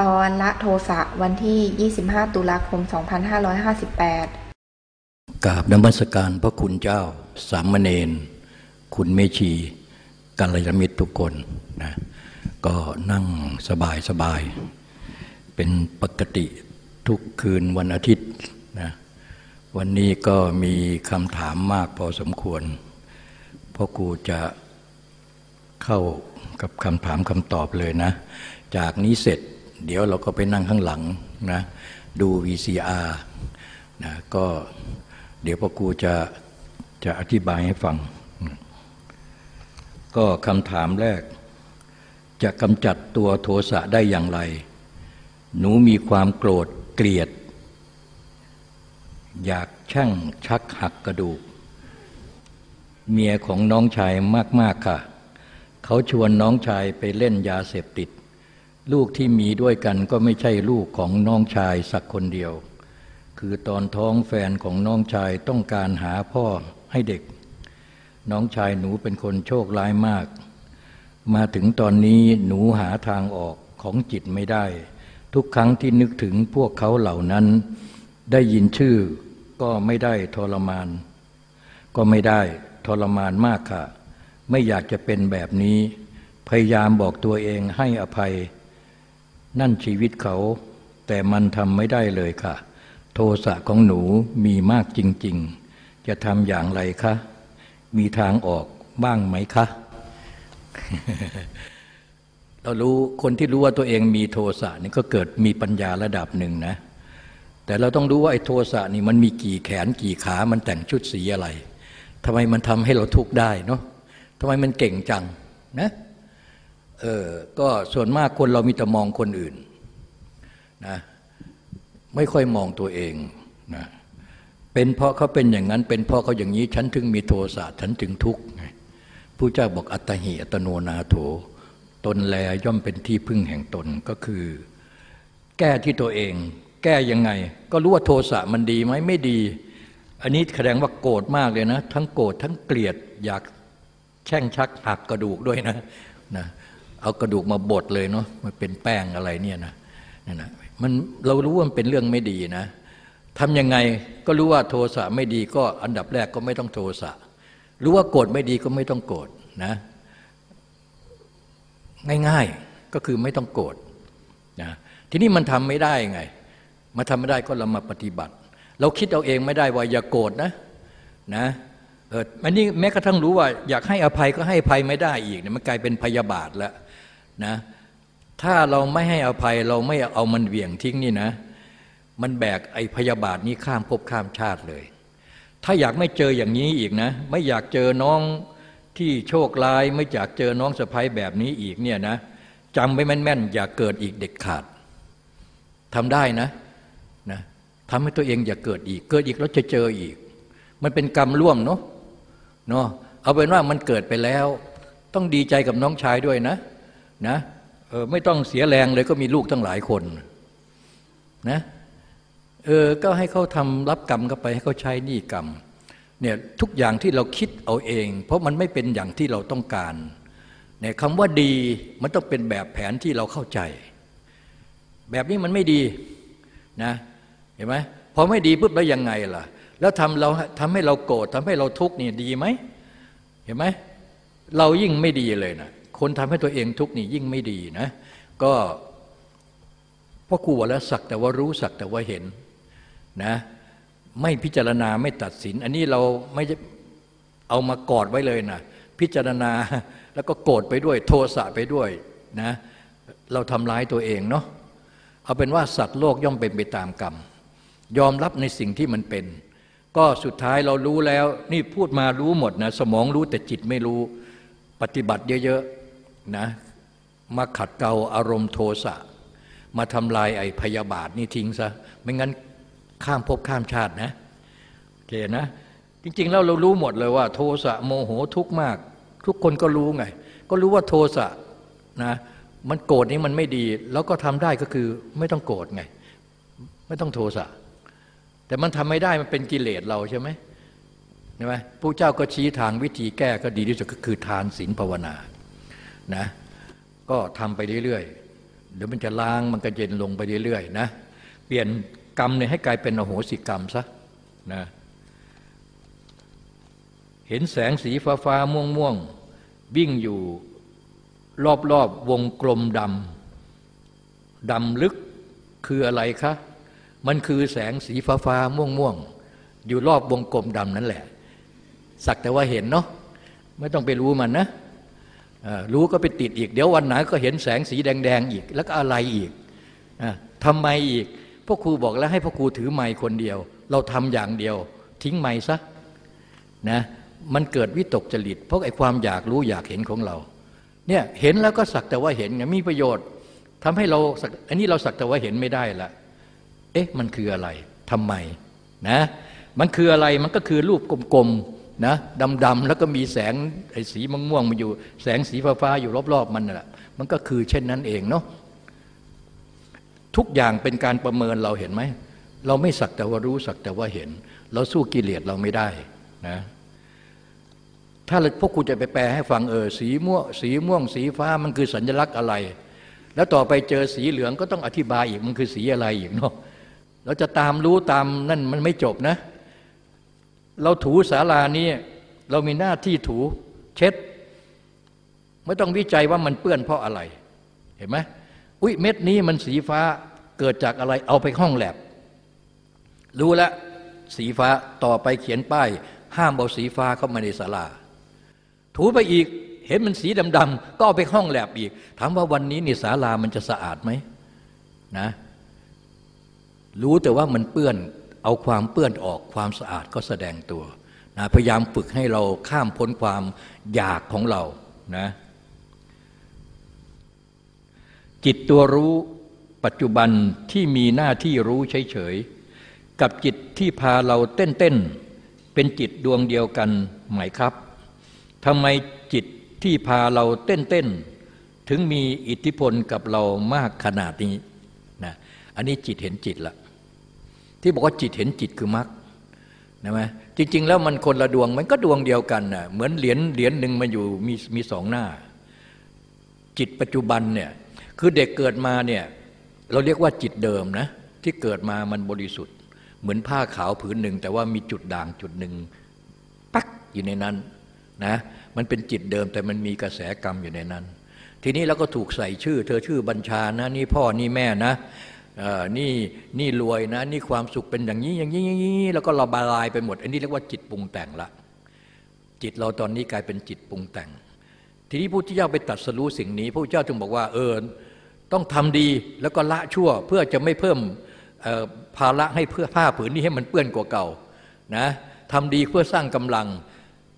ตอนละโทสะวันที่ 25 ตุลาคม 2558กราบนมัสการพระคุณเจ้า สามเณรคุณเมชีกัลยาณมิตรทุกคนนะก็นั่งสบายสบาย เป็นปกติทุกคืนวันอาทิตย์นะวันนี้ก็มีคำถามมากพอสมควร เพราะกูจะเข้ากับคำถามคำตอบเลยนะ จากนี้เสร็จ เดี๋ยวเราก็ไปนั่งข้างหลังนะดู VCR นะก็เดี๋ยวพ่อครูจะจะอธิบายให้ฟัง ก็คำถามแรก จะกำจัดตัวโทสะได้อย่างไร หนูมีความโกรธเกลียด อยากช่างชักหักกระดูก เมียของน้องชายมาก ๆ ค่ะ เขาชวนน้องชายไปเล่นยาเสพติด ลูกที่มีด้วยกันก็ไม่ใช่ลูกของน้องชายสักคนเดียว คือตอนท้องแฟนของน้องชายต้องการหาพ่อให้เด็ก น้องชายหนูเป็นคนโชคร้ายมาก มาถึงตอนนี้หนูหาทางออกของจิตไม่ได้ ทุกครั้งที่นึกถึงพวกเขาเหล่านั้น ได้ยินชื่อก็ไม่ได้ทรมาน ก็ไม่ได้ทรมานมากค่ะ ไม่อยากจะเป็นแบบนี้ พยายามบอกตัวเองให้อภัย นั่นชีวิตเขา แต่มันทำไม่ได้เลยค่ะ โทสะของหนูมีมากจริง ๆ จะทำอย่างไรคะ มีทางออกบ้างไหมคะ เรารู้คนที่รู้ว่าตัวเองมีโทสะนี่ก็เกิดมีปัญญาระดับหนึ่งนะ แต่เราต้องรู้ว่าไอ้โทสะนี่มันมีกี่แขนกี่ขา มันแต่งชุดสีอะไรทำไมมันทำให้เราทุกข์ได้เนาะทำไมมันเก่งจังนะ เออก็ส่วนมากคนเรามีแต่มองคนอื่นนะไม่ค่อยมองตัวเองนะเป็นเพราะเขาเป็นอย่างนั้น เป็นเพราะเขาอย่างนี้ฉันถึงมีโทสะฉันถึงทุกข์ไงผู้เจ้าบอกอัตหิอัตโนนาโถ ตนแลย่อมเป็นที่พึ่งแห่งตนก็คือ แก้ที่ตัวเอง แก้ยังไง ก็รู้ว่าโทสะมันดีไหมไม่ดี อันนี้แสดงว่าโกรธมากเลยนะ ทั้งโกรธทั้งเกลียดอยากแช่งชักหักกระดูกด้วยนะนะ เอากระดูกมาบดเลยเนาะมันเป็นแป้งอะไรเนี่ยนะนั่นนะมันเรารู้ว่ามันเป็นเรื่องไม่ดีนะทำยังไงก็รู้ว่าโทสะไม่ดีก็อันดับแรกก็ไม่ต้องโทสะรู้ว่าโกรธไม่ดีก็ไม่ต้องโกรธนะ ง่ายๆก็คือไม่ต้องโกรธนะทีนี้มันทำไม่ได้ไง มาทำไม่ได้ก็เรามาปฏิบัติ เราคิดเอาเองไม่ได้ว่าอย่าโกรธนะนะเอออันนี้แม้กระทั่งรู้ว่าอยากให้อภัยก็ให้อภัยไม่ได้อีกเนี่ยมันกลายเป็นพยาบาทแล้ว นะถ้าเราไม่ให้อภัยเราไม่เอามันเหวี่ยงทิ้งนี่นะ มันแบกไอ้พยาบาทนี้ข้ามภพข้ามชาติเลย ถ้าอยากไม่เจออย่างนี้อีกนะ ไม่อยากเจอน้องที่โชคร้าย ไม่อยากเจอน้องสะพ้ยแบบนี้อีกเนี่ยนะจำไว้แม่นๆอย่าเกิดอีกเด็กขาดทำได้นะนะทำให้ตัวเองอย่าเกิดอีก เกิดอีกแล้วจะเจออีก มันเป็นกรรมร่วมเนาะเนาะเอาเป็นว่ามันเกิดไปแล้ว ต้องดีใจกับน้องชายด้วยนะ นะเออไม่ต้องเสียแรงเลยก็มีลูกตั้งหลายคนนะเออก็ให้เขาทำรับกรรมเข้าไปให้เขาใช้หนี้กรรมเนี่ยทุกอย่างที่เราคิดเอาเอง เพราะมันไม่เป็นอย่างที่เราต้องการเนี่ยคำว่าดีมันต้องเป็นแบบแผนที่เราเข้าใจ แบบนี้มันไม่ดีนะเห็นไหมพอไม่ดีปุ๊บแล้วยังไงล่ะ แล้วทำเราทำให้เราโกรธทำให้เราทุกข์นี่ดีไหมเห็นไหมเรายิ่งไม่ดีเลยนะ คนทำให้ตัวเองทุกข์นี่ยิ่งไม่ดีนะ ก็พ่อครูแล้วสักแต่ว่ารู้สักแต่ว่าเห็นนะ ไม่พิจารณาไม่ตัดสิน อันนี้เราไม่เอามากอดไว้เลยนะพิจารณาแล้วก็โกรธไปด้วยโทสะไปด้วยนะเราทำร้ายตัวเองเนาะเอาเป็นว่าสัตว์โลกย่อมเป็นไปตามกรรม ยอมรับในสิ่งที่มันเป็น ก็สุดท้ายเรารู้แล้ว นี่พูดมารู้หมดนะสมองรู้แต่จิตไม่รู้ ปฏิบัติเยอะ นะมาขัดเกลาอารมณ์โทสะ มาทำลายไอ้พยาบาทนี่ทิ้งซะ ไม่งั้นข้ามภพข้ามชาตินะโอเคนะ จริง ๆ แล้วเรารู้หมดเลยว่า โทสะโมโหทุกข์มาก ทุกคนก็รู้ไง ก็รู้ว่าโทสะนะมันโกรธนี่มันไม่ดี แล้วก็ทำได้ก็คือไม่ต้องโกรธไง ไม่ต้องโทสะ แต่มันทำไม่ได้มันเป็นกิเลสเราใช่ไหมใช่ไหมผู้เจ้าก็ชี้ทางวิธีแก้ก็ดีที่สุดก็คือทานศีลภาวนา นะก็ทำไปเรื่อยๆเดี๋ยวมันจะล้างมันก็เย็นลงไปเรื่อยๆนะเปลี่ยนกรรมเนี่ยให้กลายเป็นอโหสิกรรมซะนะเห็นแสงสีฟ้าฟ้าม่วงม่วงวิ่งอยู่รอบๆบวงกลมดำดำลึกคืออะไรคะ มันคือแสงสีฟ้าฟ้าม่วงม่วงอยู่รอบวงกลมดำนั่นแหละ สักแต่ว่าเห็นเนาะไม่ต้องไปรู้มันนะ รู้ก็ไปติดอีก เดี๋ยววันไหนก็เห็นแสงสีแดงๆอีก แล้วก็อะไรอีกทำไมอีกพ่อครูบอกแล้วให้พ่อครูถือไม้คนเดียว เราทำอย่างเดียว ทิ้งไม้ซะนะมันเกิดวิตกจริต เพราะไอ้ความอยากรู้อยากเห็นของเราเนี่ยเห็นแล้วก็สักแต่ว่าเห็นมีประโยชน์ทำให้เราอันนี้เราสักแต่ว่าเห็นไม่ได้ละเอ๊ะมันคืออะไรทำไมนะมันคืออะไรมันก็คือรูปกลมๆ นะดำๆแล้วก็มีแสงไอ้สีม่วงๆมาอยู่ แสงสีฟ้าๆอยู่รอบๆมันน่ะมันก็คือเช่นนั้นเองเนาะทุกอย่างเป็นการประเมินเราเห็นไหม เราไม่สักแต่ว่ารู้สักแต่ว่าเห็น เราสู้กิเลสเราไม่ได้นะถ้าพวกคุณจะไปแปลให้ฟังเออสีม่วงสีม่วง สีฟ้ามันคือสัญลักษณ์อะไร แล้วต่อไปเจอสีเหลืองก็ต้องอธิบายอีกมันคือสีอะไรอีกเนาะเราจะตามรู้ตามนั่นมันไม่จบนะเเราถูสารานี้เรามีหน้าที่ถูเช็ด ไม่ต้องวิจัยว่ามันเปื้อนเพราะอะไร เห็นไหมอุ้ยเม็ดนี้มันสีฟ้าเกิดจากอะไรเอาไปห้องแลบ รู้แล้วสีฟ้าต่อไปเขียนป้าย ห้ามเอาสีฟ้าเข้ามาในศาลา ถูไปอีกเห็นมันสีดำๆก็เอาไปห้องแลบอีก ถามว่าวันนี้นี่ศาลามันจะสะอาดไหมนะ รู้แต่ว่ามันเปื้อน เอาความเปื้อนออกความสะอาดก็แสดงตัวนะพยายามฝึกให้เราข้ามพ้นความอยากของเรานะจิตตัวรู้ปัจจุบันที่มีหน้าที่รู้เฉยๆกับจิตที่พาเราเต้นๆเป็นจิตดวงเดียวกันไหมครับทำไมจิตที่พาเราเต้นเต้นถึงมีอิทธิพลกับเรามากขนาดนี้นะอันนี้จิตเห็นจิตละ ที่บอกว่าจิตเห็นจิตคือมรรคนะไหมจริง ๆ แล้วมันคนละดวงมันก็ดวงเดียวกันนะเหมือนเหรียญเหรียญหนึ่งมาอยู่มีมีสองหน้า จิตปัจจุบันเนี่ยคือเด็กเกิดมาเนี่ยเราเรียกว่าจิตเดิมนะที่เกิดมามันบริสุทธิ์ เหมือนผ้าขาวผืนหนึ่ง แต่ว่ามีจุดด่างจุดหนึ่งปักอยู่ในนั้นนะมันเป็นจิตเดิมแต่มันมีกระแสกรรมอยู่ในนั้น ทีนี้เราก็ถูกใส่ชื่อ เธอชื่อบัญชานะนี่พ่อนี่แม่นะ นี่นี่รวยนะ นี่ความสุขเป็นอย่างนี้อย่างนี้อย่างนี้แล้วก็ระบายลายไปหมด อันนี้เรียกว่าจิตปรุงแต่งละ จิตเราตอนนี้กลายเป็นจิตปรุงแต่ง ทีนี้พระพุทธเจ้าไปตัดสรู้สิ่งนี้พระพุทธเจ้าจึงบอกว่าเออต้องทำดีแล้วก็ละชั่วเพื่อจะไม่เพิ่มภาระให้เพื่อผ้าผืนนี้ให้มันเปื้อนกว่าเก่านะทำดีเพื่อสร้างกำลัง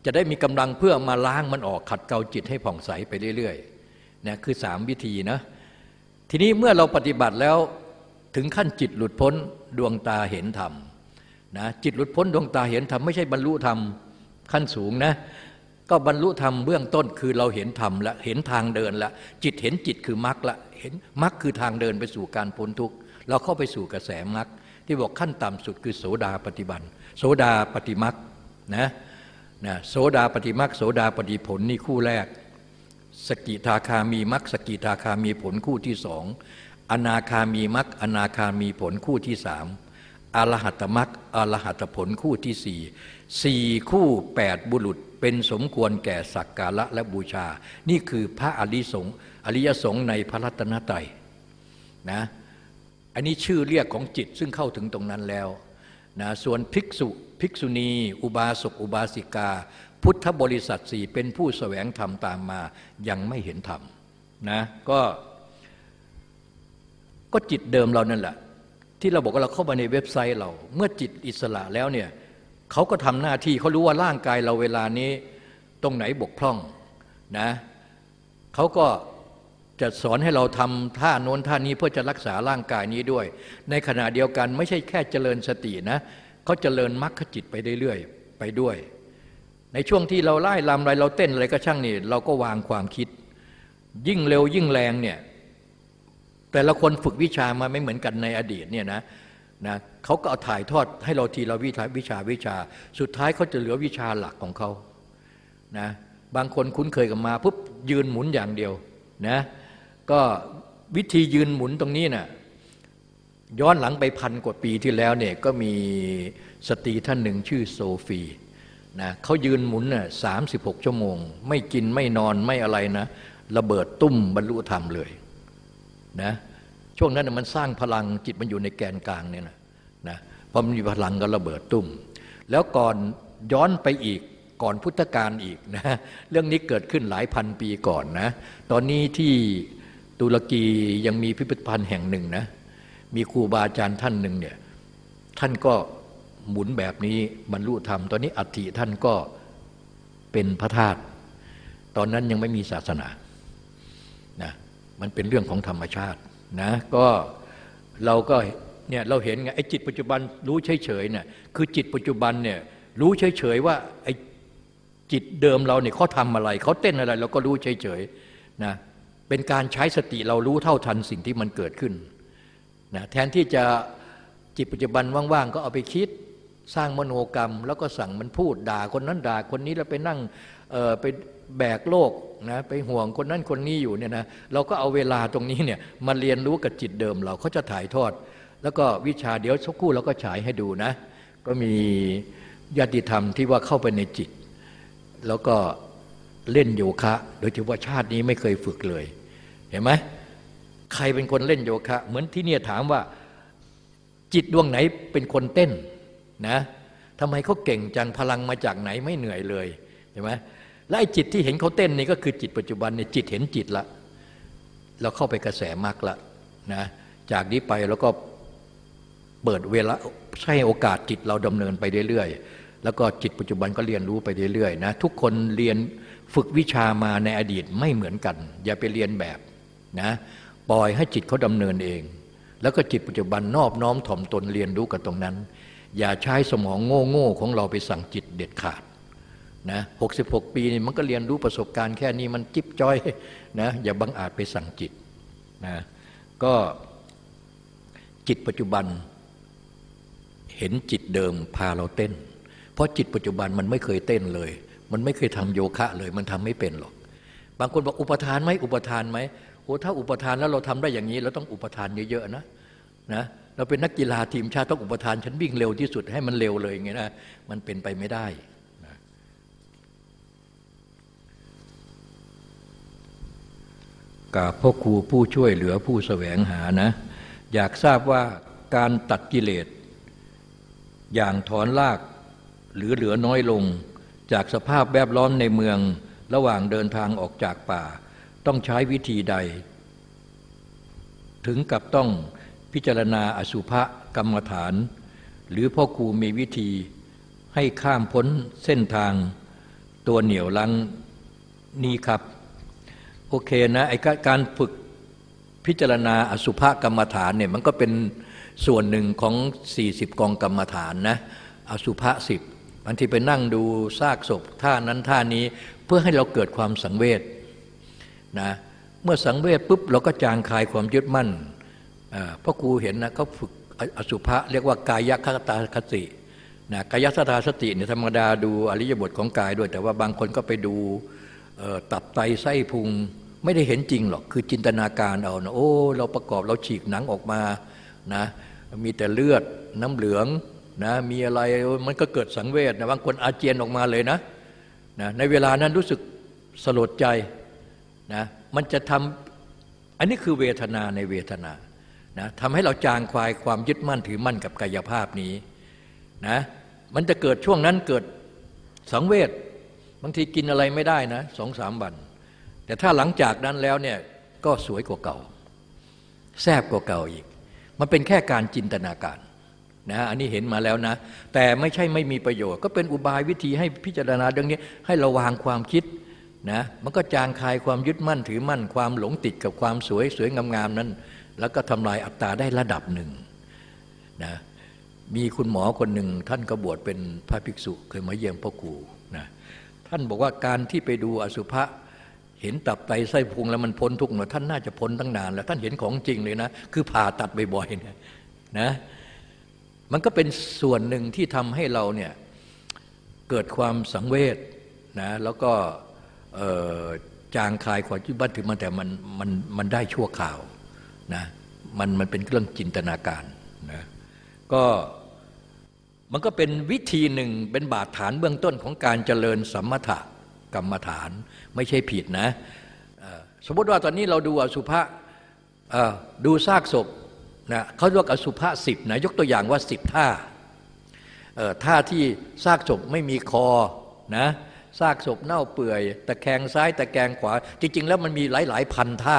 จะได้มีกำลังเพื่อมาล้างมันออกขัดเกลาจิตให้ผ่องใสไปเรื่อยๆนะคือสามวิธีนะทีนี้เมื่อเราปฏิบัติแล้ว ถึงขั้นจิตหลุดพ้นดวงตาเห็นธรรมนะจิตหลุดพ้นดวงตาเห็นธรรมไม่ใช่บรรลุธรรมขั้นสูงนะก็บรรลุธรรมเบื้องต้นคือเราเห็นธรรมละเห็นทางเดินละจิตเห็นจิตคือมรรคละเห็นมรรคคือทางเดินไปสู่การพ้นทุกข์เราเข้าไปสู่กระแสมรรคที่บอกขั้นต่ำสุดคือโสดาปฏิบัติโสดาปฏิมรรคนะนะโสดาปฏิมักโสดาปฏิผลนี่คู่แรก สกิทาคามีมักสกิทาคามีผลคู่ที่สอง อนาคามีมักอนาคามีผลคู่ที่สามอรหัตมักอรหัตผลคู่ที่สี่สี่คู่แปดบุรุษเป็นสมควรแก่สักการะและบูชา นี่คือพระอริสงอริยสงฆ์ในพระรัตนตรัยนะอันนี้ชื่อเรียกของจิตซึ่งเข้าถึงตรงนั้นแล้วนะส่วนภิกษุภิกษุณี อุบาสกอุบาสิกา พุทธบริษัทสี่เป็นผู้แสวงธรรมตามมายังไม่เห็นธรรมนะก็ ก็จิตเดิมเรานั่นแหละ ที่เราบอกว่าเราเข้ามาในเว็บไซต์เรา เมื่อจิตอิสระแล้วเนี่ยเขาก็ทำหน้าที่เขารู้ว่าร่างกายเราเวลานี้ตรงไหนบกพร่องนะเขาก็จะสอนให้เราทำท่าโน้นท่านี้เพื่อจะรักษาร่างกายนี้ด้วย ในขณะเดียวกันไม่ใช่แค่เจริญสตินะเขาเจริญมรรคจิตไปเรื่อยๆไปด้วย ในช่วงที่เราไล่ลำอะไรเราเต้นอะไรก็ช่างนี่เราก็วางความคิด ยิ่งเร็วยิ่งแรงเนี่ย แต่ละคนฝึกวิชามาไม่เหมือนกันในอดีตเนี่ยนะนะเขาก็เอาถ่ายทอดให้เราทีเราวิชาวิชาวิชา สุดท้ายเขาจะเหลือวิชาหลักของเขานะบางคนคุ้นเคยกับมาปุ๊บยืนหมุนอย่างเดียวนะก็วิธียืนหมุนตรงนี้นะ่ะย้อนหลังไปพันกว่าปีที่แล้วเนี่ยก็มีสตรีท่านหนึ่งชื่อโซฟีนะเขายืนหมุนน่ะสามสิบหกชั่วโมง ไม่กินไม่นอนไม่อะไรนะ ระเบิดตุ้มบรรลุธรรมเลย นะช่วงนั้นนะมันสร้างพลังจิตมันอยู่ในแกนกลางเนี่ยนะนะพอมันมีพลังก็ระเบิดตุ้ม แล้วก่อนย้อนไปอีกก่อนพุทธกาลอีกนะเรื่องนี้เกิดขึ้นหลายพันปีก่อนนะตอนนี้ที่ตุรกียังมีพิพิธภัณฑ์แห่งหนึ่งนะมีครูบาอาจารย์ท่านหนึ่งเนี่ยท่านก็หมุนแบบนี้บรรลุธรรม ตอนนี้อัฐิท่านก็เป็นพระธาตุตอนนั้นยังไม่มีศาสนา มันเป็นเรื่องของธรรมชาตินะก็เราก็เนี่ยเราเห็นไงไอ้จิตปัจจุบันรู้เฉยๆเนี่ยคือจิตปัจจุบันเนี่ยรู้เฉยๆว่าไอ้จิตเดิมเราเนี่ยเขาทำอะไรเขาเต้นอะไร เราก็รู้เฉยๆนะเป็นการใช้สติเรารู้เท่าทันสิ่งที่มันเกิดขึ้นนะแทนที่จะจิตปัจจุบันว่างๆก็เอาไปคิดสร้างมโนกรรม แล้วก็สั่งมันพูดด่าคนนั้นด่าคนนี้แล้วไปนั่งไปแบกโลก นะไปห่วงคนนั้นคนนี้อยู่เนี่ยนะเราก็เอาเวลาตรงนี้เนี่ยมาเรียนรู้กับจิตเดิมเราเขาจะถ่ายทอด แล้วก็วิชาเดี๋ยวสักครู่เราก็ฉายให้ดูนะ ก็มีญาติธรรมที่ว่าเข้าไปในจิต แล้วก็เล่นโยคะ โดยที่ว่าชาตินี้ไม่เคยฝึกเลย เห็นไหมใครเป็นคนเล่นโยคะ เหมือนที่เนี่ยถามว่าจิตดวงไหนเป็นคนเต้นนะทำไมเขาเก่งจังพลังมาจากไหนไม่เหนื่อยเลยเห็นไหม และไอ้จิตที่เห็นเขาเต้นนี่ก็คือจิตปัจจุบันเนี่ยจิตเห็นจิตละ เราเข้าไปกระแสมรรคละนะจากนี้ไปแล้วก็เปิดเวลาให้โอกาสจิตเราดำเนินไปเรื่อยๆ แล้วก็จิตปัจจุบันก็เรียนรู้ไปเรื่อยๆนะทุกคนเรียนฝึกวิชามาในอดีตไม่เหมือนกัน อย่าไปเรียนแบบนะปล่อยให้จิตเขาดำเนินเอง แล้วก็จิตปัจจุบันนอบน้อมถ่อมตนเรียนรู้กับตรงนั้น อย่าใช้สมองโง่ๆของเราไปสั่งจิตเด็ดขาด นะหกสิบหกปีนี่มันก็เรียนรู้ประสบการณ์แค่นี้มันจิ๊บจ้อยนะอย่าบังอาจไปสั่งจิตนะก็จิตปัจจุบัน เห็นจิตเดิมพาเราเต้น เพราะจิตปัจจุบันมันไม่เคยเต้นเลย มันไม่เคยทำโยคะเลย มันทำไม่เป็นหรอก บางคนบอกอุปทานไหมอุปทานไหมโอ้ถ้าอุปทานแล้วเราทำได้อย่างนี้เราต้องอุปทานเยอะๆนะนะเราเป็นนักกีฬาทีมชาติต้องอุปทานฉันวิ่งเร็วที่สุดให้มันเร็วเลยอย่างเงี้ยนะมันเป็นไปไม่ได้ กับพ่อครูผู้ช่วยเหลือผู้แสวงหานะ อยากทราบว่าการตัดกิเลส อย่างถอนลากหรือเหลือน้อยลง จากสภาพแวดล้อมในเมืองระหว่างเดินทางออกจากป่า ต้องใช้วิธีใด ถึงกับต้องพิจารณาอสุภกรรมฐาน หรือพ่อครูมีวิธีให้ข้ามพ้นเส้นทางตัวเหนียวลังนี้ครับ โอเคนะไอ้การฝึกพิจารณาอสุภกรรมฐานเนี่ยมันก็เป็นส่วนหนึ่งของ 40 กองกรรมฐานนะอสุภะสิบบางทีไปนั่งดูซากศพท่านั้นท่านี้เพื่อให้เราเกิดความสังเวชนะเมื่อสังเวชปุ๊บเราก็จางคลายความยึดมั่นพ่อครูเห็นนะเขาฝึกอสุภะเรียกว่ากายคตาคตินะกายคตาสติเนี่ยธรรมดาดูอริยบทของกายด้วย แต่ว่าบางคนก็ไปดู ตับไตไส้พุงไม่ได้เห็นจริงหรอก คือจินตนาการเอานะโอ้ เราประกอบเราฉีกหนังออกมานะมีแต่เลือดน้ำเหลืองนะมีอะไรมันก็เกิดสังเวชนะบางคนอาเจียนออกมาเลยนะนะในเวลานั้นรู้สึกสลดใจนะมันจะทำอันนี้คือเวทนาในเวทนานะทำให้เราจางควายความยึดมั่นถือมั่นกับกายภาพนี้นะมันจะเกิดช่วงนั้นเกิดสังเวช บางทีกินอะไรไม่ได้นะสองสามวัน แต่ถ้าหลังจากนั้นแล้วเนี่ยก็สวยกว่าเก่า แซ่บกว่าเก่าอีก มันเป็นแค่การจินตนาการนะอันนี้เห็นมาแล้วนะ แต่ไม่ใช่ไม่มีประโยชน์ ก็เป็นอุบายวิธีให้พิจารณาดังนี้ให้ระวางความคิดนะมันก็จางคายความยึดมั่นถือมั่น ความหลงติดกับความสวยสวยงามๆนั้น แล้วก็ทำลายอัตตาได้ระดับหนึ่งนะมีคุณหมอคนหนึ่งท่านก็บวชเป็นพระภิกษุเคยมาเยี่ยมพ่อครู ท่านบอกว่าการที่ไปดูอสุภะเห็นตับไตไส้พุงแล้วมันพ้นทุกข์เนาท่านน่าจะพ้นตั้งนานแล้วท่านเห็นของจริงเลยนะ คือผ่าตัดบ่อยๆนะนะมันก็เป็นส่วนหนึ่งที่ทำให้เราเนี่ยเกิดความสังเวชนะแล้วก็จางคลายความยึดมั่นถือมันแต่มันมันมันได้ชั่วข่าวนะมันมันเป็นเรื่องจินตนาการนะก็ มันก็เป็นวิธีหนึ่งเป็นบาดฐานเบื้องต้นของการเจริญสัมมถกรรมฐานไม่ใช่ผิดนะ สมมติว่าตอนนี้เราดูอสุภะดูซากศพนะเขาเรียกอสุภะสิบนะยกตัวอย่างว่าสิบท่าท่าที่ซากศพไม่มีคอนะซากศพเน่าเปื่อยตะแคงซ้ายตะแคงขวา จริง ๆ แล้วมันมีหลาย ๆ พันท่า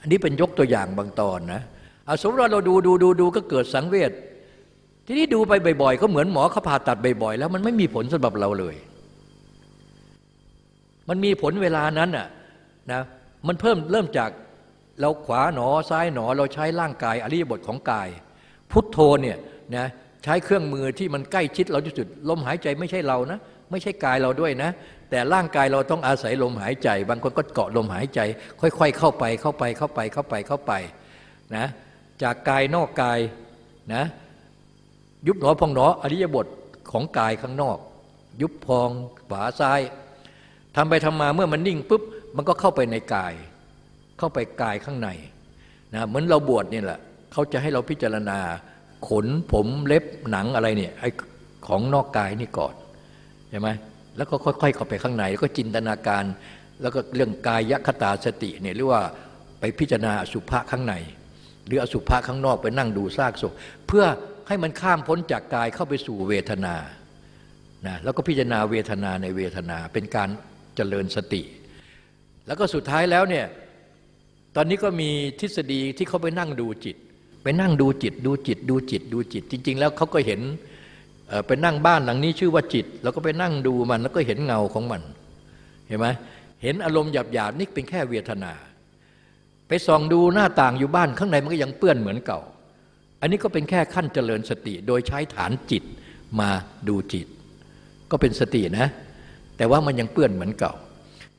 อันนี้เป็นยกตัวอย่างบางตอนนะสมมติว่าเราดูดูดูดูก็เกิดสังเวช ทีนี้ดูไปบ่อยๆ ก็เหมือนหมอเขาผ่าตัดบ่อยๆ แล้วมันไม่มีผลสำหรับเราเลย มันมีผลเวลานั้นอะนะมันเพิ่มเริ่มจากเราขวาหนอซ้ายหนอเราใช้ร่างกายอริยบทของกาย พุทโธเนี่ยนะใช้เครื่องมือที่มันใกล้ชิดเราที่สุดลมหายใจไม่ใช่เรานะไม่ใช่กายเราด้วยนะ แต่ร่างกายเราต้องอาศัยลมหายใจ บางคนก็เกาะลมหายใจ ค่อย ๆ เข้าไปเข้าไปเข้าไปเข้าไปเข้าไปนะจากกายนอกกายนะ ยุบหนอพองหนออริยบทของกายข้างนอก ยุบพองขวาซ้ายทำไปทำมาเมื่อมันนิ่งปุ๊บมันก็เข้าไปในกาย เข้าไปกายข้างในนะเหมือนเราบวชนี่แหละเขาจะให้เราพิจารณา ขนผมเล็บหนังอะไรเนี่ยไอ้ของนอกกายนี่ก่อนใช่ไหมแล้วก็ค่อยๆเข้าไปข้างในแล้วก็จินตนาการ แล้วก็เรื่องกายคตาสติเนี่ยหรือว่าไปพิจารณาสุภะข้างใน หรืออสุภะข้างนอกไปนั่งดูซากศพเพื่อ ให้มันข้ามพ้นจากกายเข้าไปสู่เวทนานะแล้วก็พิจารณาเวทนาในเวทนาเป็นการเจริญสติ แล้วก็สุดท้ายแล้วเนี่ยตอนนี้ก็มีทฤษฎีที่เขาไปนั่งดูจิต ไปนั่งดูจิต ดูจิต ดูจิต ดูจิต จริง ๆ แล้วเขาก็เห็นไปนั่งบ้านหลังนี้ชื่อว่าจิต แล้วก็ไปนั่งดูมันแล้วก็เห็นเงาของมัน เห็นไหมเห็นอารมณ์หยาบๆนี่เป็นแค่เวทนา ไปส่องดูหน้าต่างอยู่บ้านข้างในมันก็ยังเปื้อนเหมือนเก่า อันนี้ก็เป็นแค่ขั้นเจริญสติ โดยใช้ฐานจิตมาดูจิต ก็เป็นสตินะ แต่ว่ามันยังเปื้อนเหมือนเก่า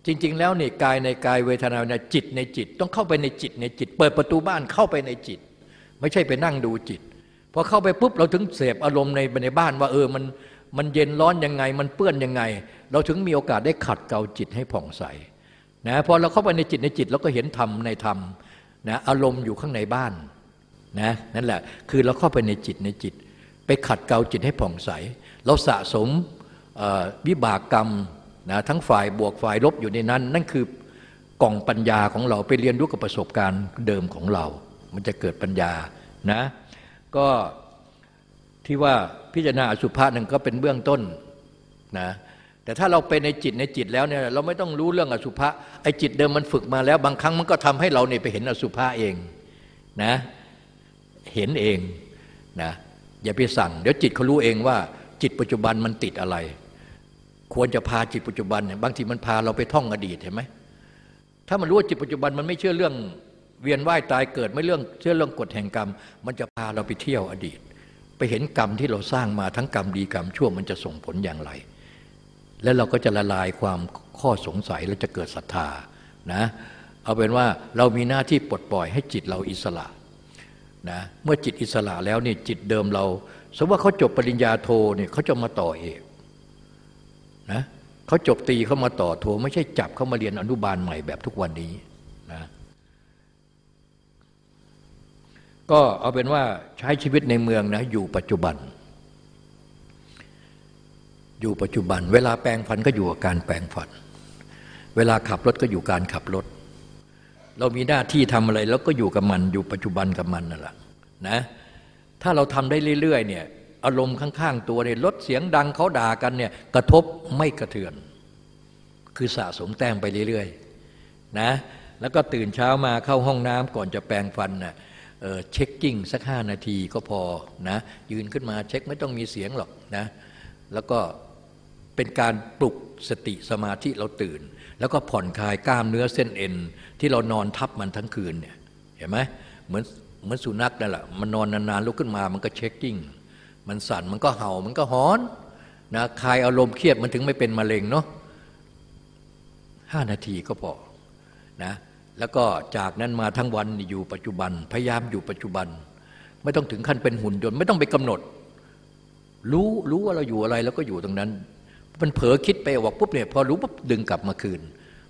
จริง ๆ แล้วนี่กายในกายเวทนาในจิตในจิตต้องเข้าไปในจิตในจิต เปิดประตูบ้านเข้าไปในจิต ไม่ใช่ไปนั่งดูจิตพอเข้าไปปุ๊บเราถึงเสพอารมณ์ในในบ้านว่าเออมันมันเย็นร้อนยังไง มันเปื้อนยังไง เราถึงมีโอกาสได้ขัดเกลาจิตให้ผ่องใสนะพอเราเข้าไปในจิตในจิตเราก็เห็นธรรมในธรรมนะอารมณ์อยู่ข้างในบ้าน นะนั่นแหละคือเราเข้าไปในจิตในจิต ไปขัดเกลาจิตให้ผ่องใส เราสะสมวิบากกรรมนะทั้งฝ่ายบวกฝ่ายลบอยู่ในนั้น นั่นคือกล่องปัญญาของเราไปเรียนรู้กับประสบการณ์เดิมของเรา มันจะเกิดปัญญานะก็ที่ว่าพิจารณาอสุภะนั่นก็เป็นเบื้องต้นนะแต่ถ้าเราไปในจิตในจิตแล้วเนี่ยเราไม่ต้องรู้เรื่องอสุภะไอ้จิตเดิมมันฝึกมาแล้ว บางครั้งมันก็ทำให้เราเนี่ยไปเห็นอสุภะเองนะ เห็นเองนะอย่าไปสั่ง เดี๋ยวจิตเขารู้เองว่า จิตปัจจุบันมันติดอะไร ควรจะพาจิตปัจจุบันเนี่ยบางทีมันพาเราไปท่องอดีตเห็นไหมถ้ามันรู้ว่าจิตปัจจุบันมันไม่เชื่อเรื่องเวียนว่ายตายเกิดไม่เรื่องเชื่อเรื่องกฎแห่งกรรม มันจะพาเราไปเที่ยวอดีต ไปเห็นกรรมที่เราสร้างมาทั้งกรรมดีกรรมชั่วมันจะส่งผลอย่างไร แล้วเราก็จะละลายความข้อสงสัยและจะเกิดศรัทธานะเอาเป็นว่าเรามีหน้าที่ปลดปล่อยให้จิตเราอิสระ นะเมื่อจิตอิสระแล้วนี่จิตเดิมเราสมมติว่าเขาจบปริญญาโทเนี่ยเขาจะมาต่อเอกนะเขาจบตีเขามาต่อโทไม่ใช่จับเขามาเรียนอนุบาลใหม่แบบทุกวันนี้นะก็เอาเป็นว่าใช้ชีวิตในเมืองนะอยู่ปัจจุบัน อยู่ปัจจุบัน เวลาแปลงฟันก็อยู่กับการแปลงฟัน เวลาขับรถก็อยู่การขับรถ เรามีหน้าที่ทำอะไร แล้วก็อยู่กับมันอยู่ปัจจุบันกับมันนั่นแหละนะถ้าเราทำได้เรื่อยๆเนี่ยอารมณ์ข้างๆตัวเนี่ยลดเสียงดังเขาด่ากันเนี่ยกระทบไม่กระเทือน คือสะสมแต้มไปเรื่อยๆนะแล้วก็ตื่นเช้ามาเข้าห้องน้ำก่อนจะแปลงฟันนะ่ะเช็คกิ้งสักห้านาทีก็พอนะยืนขึ้นมา shake ไม่ต้องมีเสียงหรอกนะแล้วก็เป็นการปลุกสติสมาธิเราตื่น แล้วก็ผ่อนคลายกล้ามเนื้อเส้นเอ็น ที่เรานอนทับมันทั้งคืนเนี่ยเห็นไหมเหมือนเหมือนสุนัขนั่นแหละมันนอนนานๆลุกขึ้นมามันก็ shaking มันสั่นมันก็เห่ามันก็หอนนะคลายอารมณ์เครียดมันถึงไม่เป็นมะเร็งเนาะห้านาทีก็พอนะแล้วก็จากนั้นมาทั้งวันอยู่ปัจจุบัน พยายามอยู่ปัจจุบัน ไม่ต้องถึงขั้นเป็นหุ่นยนต์ ไม่ต้องไปกำหนด รู้รู้ว่าเราอยู่อะไรแล้วก็อยู่ตรงนั้น มันเผลอคิดไปออกปุ๊บเนี่ยพอรู้ปุ๊บดึงกลับมาคืน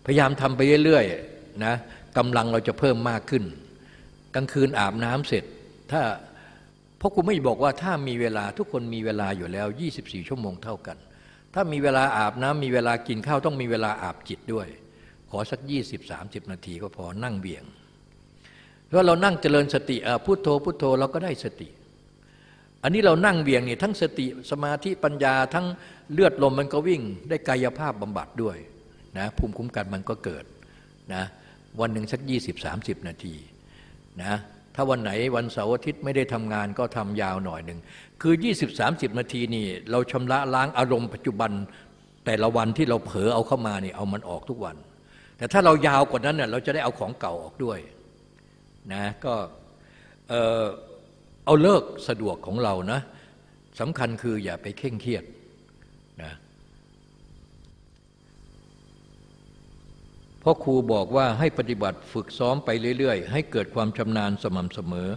พยายามทำไปเรื่อยๆนะกำลังเราจะเพิ่มมากขึ้น กลางคืนอาบน้ำเสร็จ ถ้าเพราะครูไม่บอกว่าถ้ามีเวลาทุกคนมีเวลาอยู่แล้ว 24 ชั่วโมงเท่ากัน ถ้ามีเวลาอาบน้ำมีเวลากินข้าวต้องมีเวลาอาบจิตด้วย ขอสัก 20-30 นาทีก็พอนั่งเบี่ยงเพราะเรานั่งเจริญสติพุโทโธพุโทโธเราก็ได้สติ อันนี้เรานั่งเบี่ยงเนี่ยทั้งสติสมาธิปัญญาทั้ง เลือดลมมันก็วิ่งได้กายภาพบำบัดด้วยนะภูมิคุ้มกันมันก็เกิดนะวันหนึ่งสัก 20-30 นาทีนะถ้าวันไหนวันเสาร์อาทิตย์ไม่ได้ทำงานก็ทำยาวหน่อยหนึ่งคือ 20-30 นาทีนี่เราชำระล้างอารมณ์ปัจจุบัน แต่ละวันที่เราเผลอเอาเข้ามานี่เอามันออกทุกวัน แต่ถ้าเรายาวกว่านั้นเน่ยเราจะได้เอาของเก่าออกด้วยนะก็เออเอาเลิกสะดวกของเรานะสำคัญคืออย่าไปเข่งเครียดนะเพ ราะครูบอกว่าให้ปฏิบัติฝึกซ้อมไปเรื่อยๆ ให้เกิดความชำนาญสม่ำเสมอ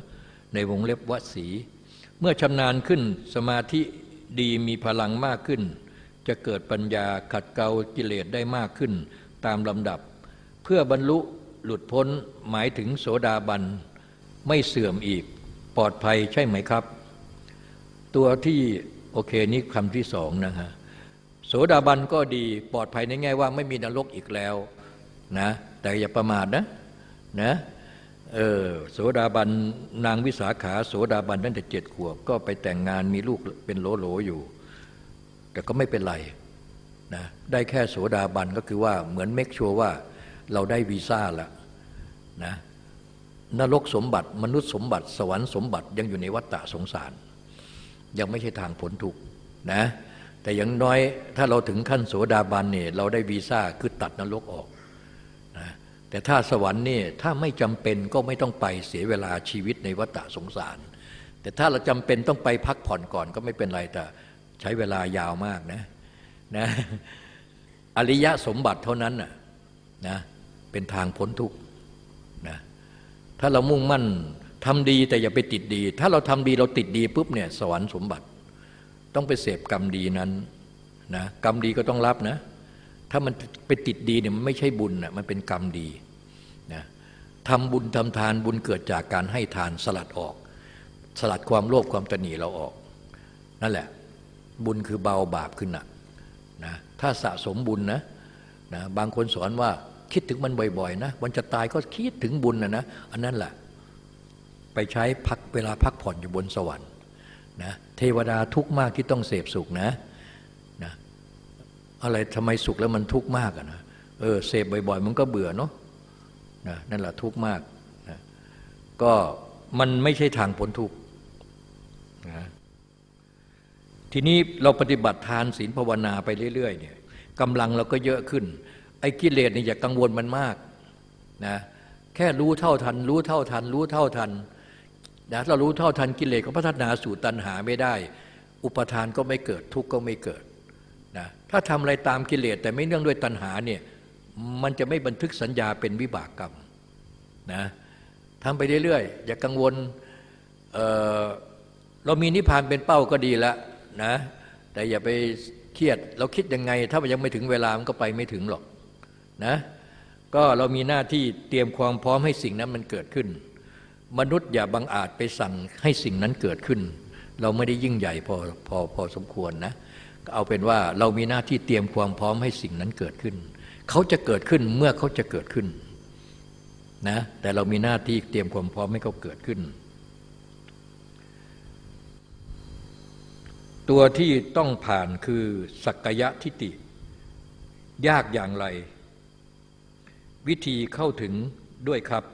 ในวงเล็บวสี เมื่อชำนาญขึ้นสมาธิดีมีพลังมากขึ้น จะเกิดปัญญาขัดเกลากิเลสได้มากขึ้น ตามลำดับ เพื่อบรรลุหลุดพ้นหมายถึงโสดาบัน ไม่เสื่อมอีก ปลอดภัยใช่ไหมครับ ตัวที่โอเคนี้คำที่สองนะฮะโสดาบันก็ดีปลอดภัยในแง่ว่าไม่มีนรกอีกแล้ว นะแต่อย่าประมาทนะนะเออโสดาบันนางวิสาขาโสดาบันตั้งแต่เจ็ดขวบ ก็ไปแต่งงานมีลูกเป็นโหลโหลอยู่ แต่ก็ไม่เป็นไรนะได้แค่โสดาบันก็คือว่าเหมือนเมคชัวว่าเราได้วีซ่าแล้วนะนรกสมบัติมนุษย์สมบัติ สวรรค์สมบัติยังอยู่ในวัฏฏะสงสาร ยังไม่ใช่ทางผลทุกนะแต่อย่างน้อยถ้าเราถึงขั้นโสดาบันเนี่ยเราได้วีซ่าคือตัดนรกออก แต่ถ้าสวรรค์นี่ถ้าไม่จำเป็นก็ไม่ต้องไปเสียเวลาชีวิตในวัฏสงสาร แต่ถ้าเราจำเป็นต้องไปพักผ่อนก่อนก็ไม่เป็นไรแต่ใช้เวลายาวมากนะนะอริยสมบัติเท่านั้นนะนะเป็นทางพ้นทุกข์นะถ้าเรามุ่งมั่นทำดีแต่อย่าไปติดดี ถ้าเราทำดีเราติดดีปุ๊บเนี่ยสวรรค์สมบัติ ต้องไปเสพกรรมดีนั้นนะกรรมดีก็ต้องรับนะ ถ้ามันไปติดดีเนี่ยมันไม่ใช่บุญนะมันเป็นกรรมดี ทำบุญทำทานบุญเกิดจากการให้ทานสลัดออก สลัดความโลภความตนีเราออก นั่นแหละ บุญคือเบาบาปขึ้นหนักนะถ้าสะสมบุญนะนะบางคนสอนว่าคิดถึงมันบ่อยๆนะวันจะตายก็คิดถึงบุญนะนะอันนั้นแหละไปใช้พักเวลาพักผ่อนอยู่บนสวรรค์นะเทวดาทุกข์มากที่ต้องเสพสุขนะนะอะไรทำไมสุขแล้วมันทุกข์มากอะนะเออเสพบ่อยๆ มันก็เบื่อเนาะ นะนั่นแหละทุกข์มากนะก็มันไม่ใช่ทางพ้นทุกข์นะทีนี้เราปฏิบัติทานศีลภาวนาไปเรื่อยๆเนี่ยกำลังเราก็เยอะขึ้น ไอ้กิเลสเนี่ยอย่ากังวลมันมากนะแค่รู้เท่าทัน รู้เท่าทัน รู้เท่าทันนะเรารู้เท่าทันกิเลสก็พัฒนาสู่ตัณหาไม่ได้ อุปทานก็ไม่เกิดทุกข์ก็ไม่เกิดนะถ้าทำอะไรตามกิเลสแต่ไม่เนื่องด้วยตัณหาเนี่ย มันจะไม่บันทึกสัญญาเป็นวิบากกรรมนะทำไปเรื่อยๆ อย่ากังวลเเรามีนิพพานเป็นเป้าก็ดีแล้วนะแต่อย่าไปเครียดเราคิดยังไง ถ้ามันยังไม่ถึงเวลามันก็ไปไม่ถึงหรอกนะก็เรามีหน้าที่เตรียมความพร้อมให้สิ่งนั้นมันเกิดขึ้น มนุษย์อย่าบังอาจไปสั่งให้สิ่งนั้นเกิดขึ้น เราไม่ได้ยิ่งใหญ่พอพอพอสมควรนะเอาเป็นว่าเรามีหน้าที่เตรียมความพร้อมให้สิ่งนั้นเกิดขึ้น เขาจะเกิดขึ้นเมื่อเขาจะเกิดขึ้นนะแต่เรามีหน้าที่เตรียมความพร้อมให้เขาเกิดขึ้น ตัวที่ต้องผ่านคือสักกยะทิฏฐิยากอย่างไร วิธีเข้าถึงด้วยครับ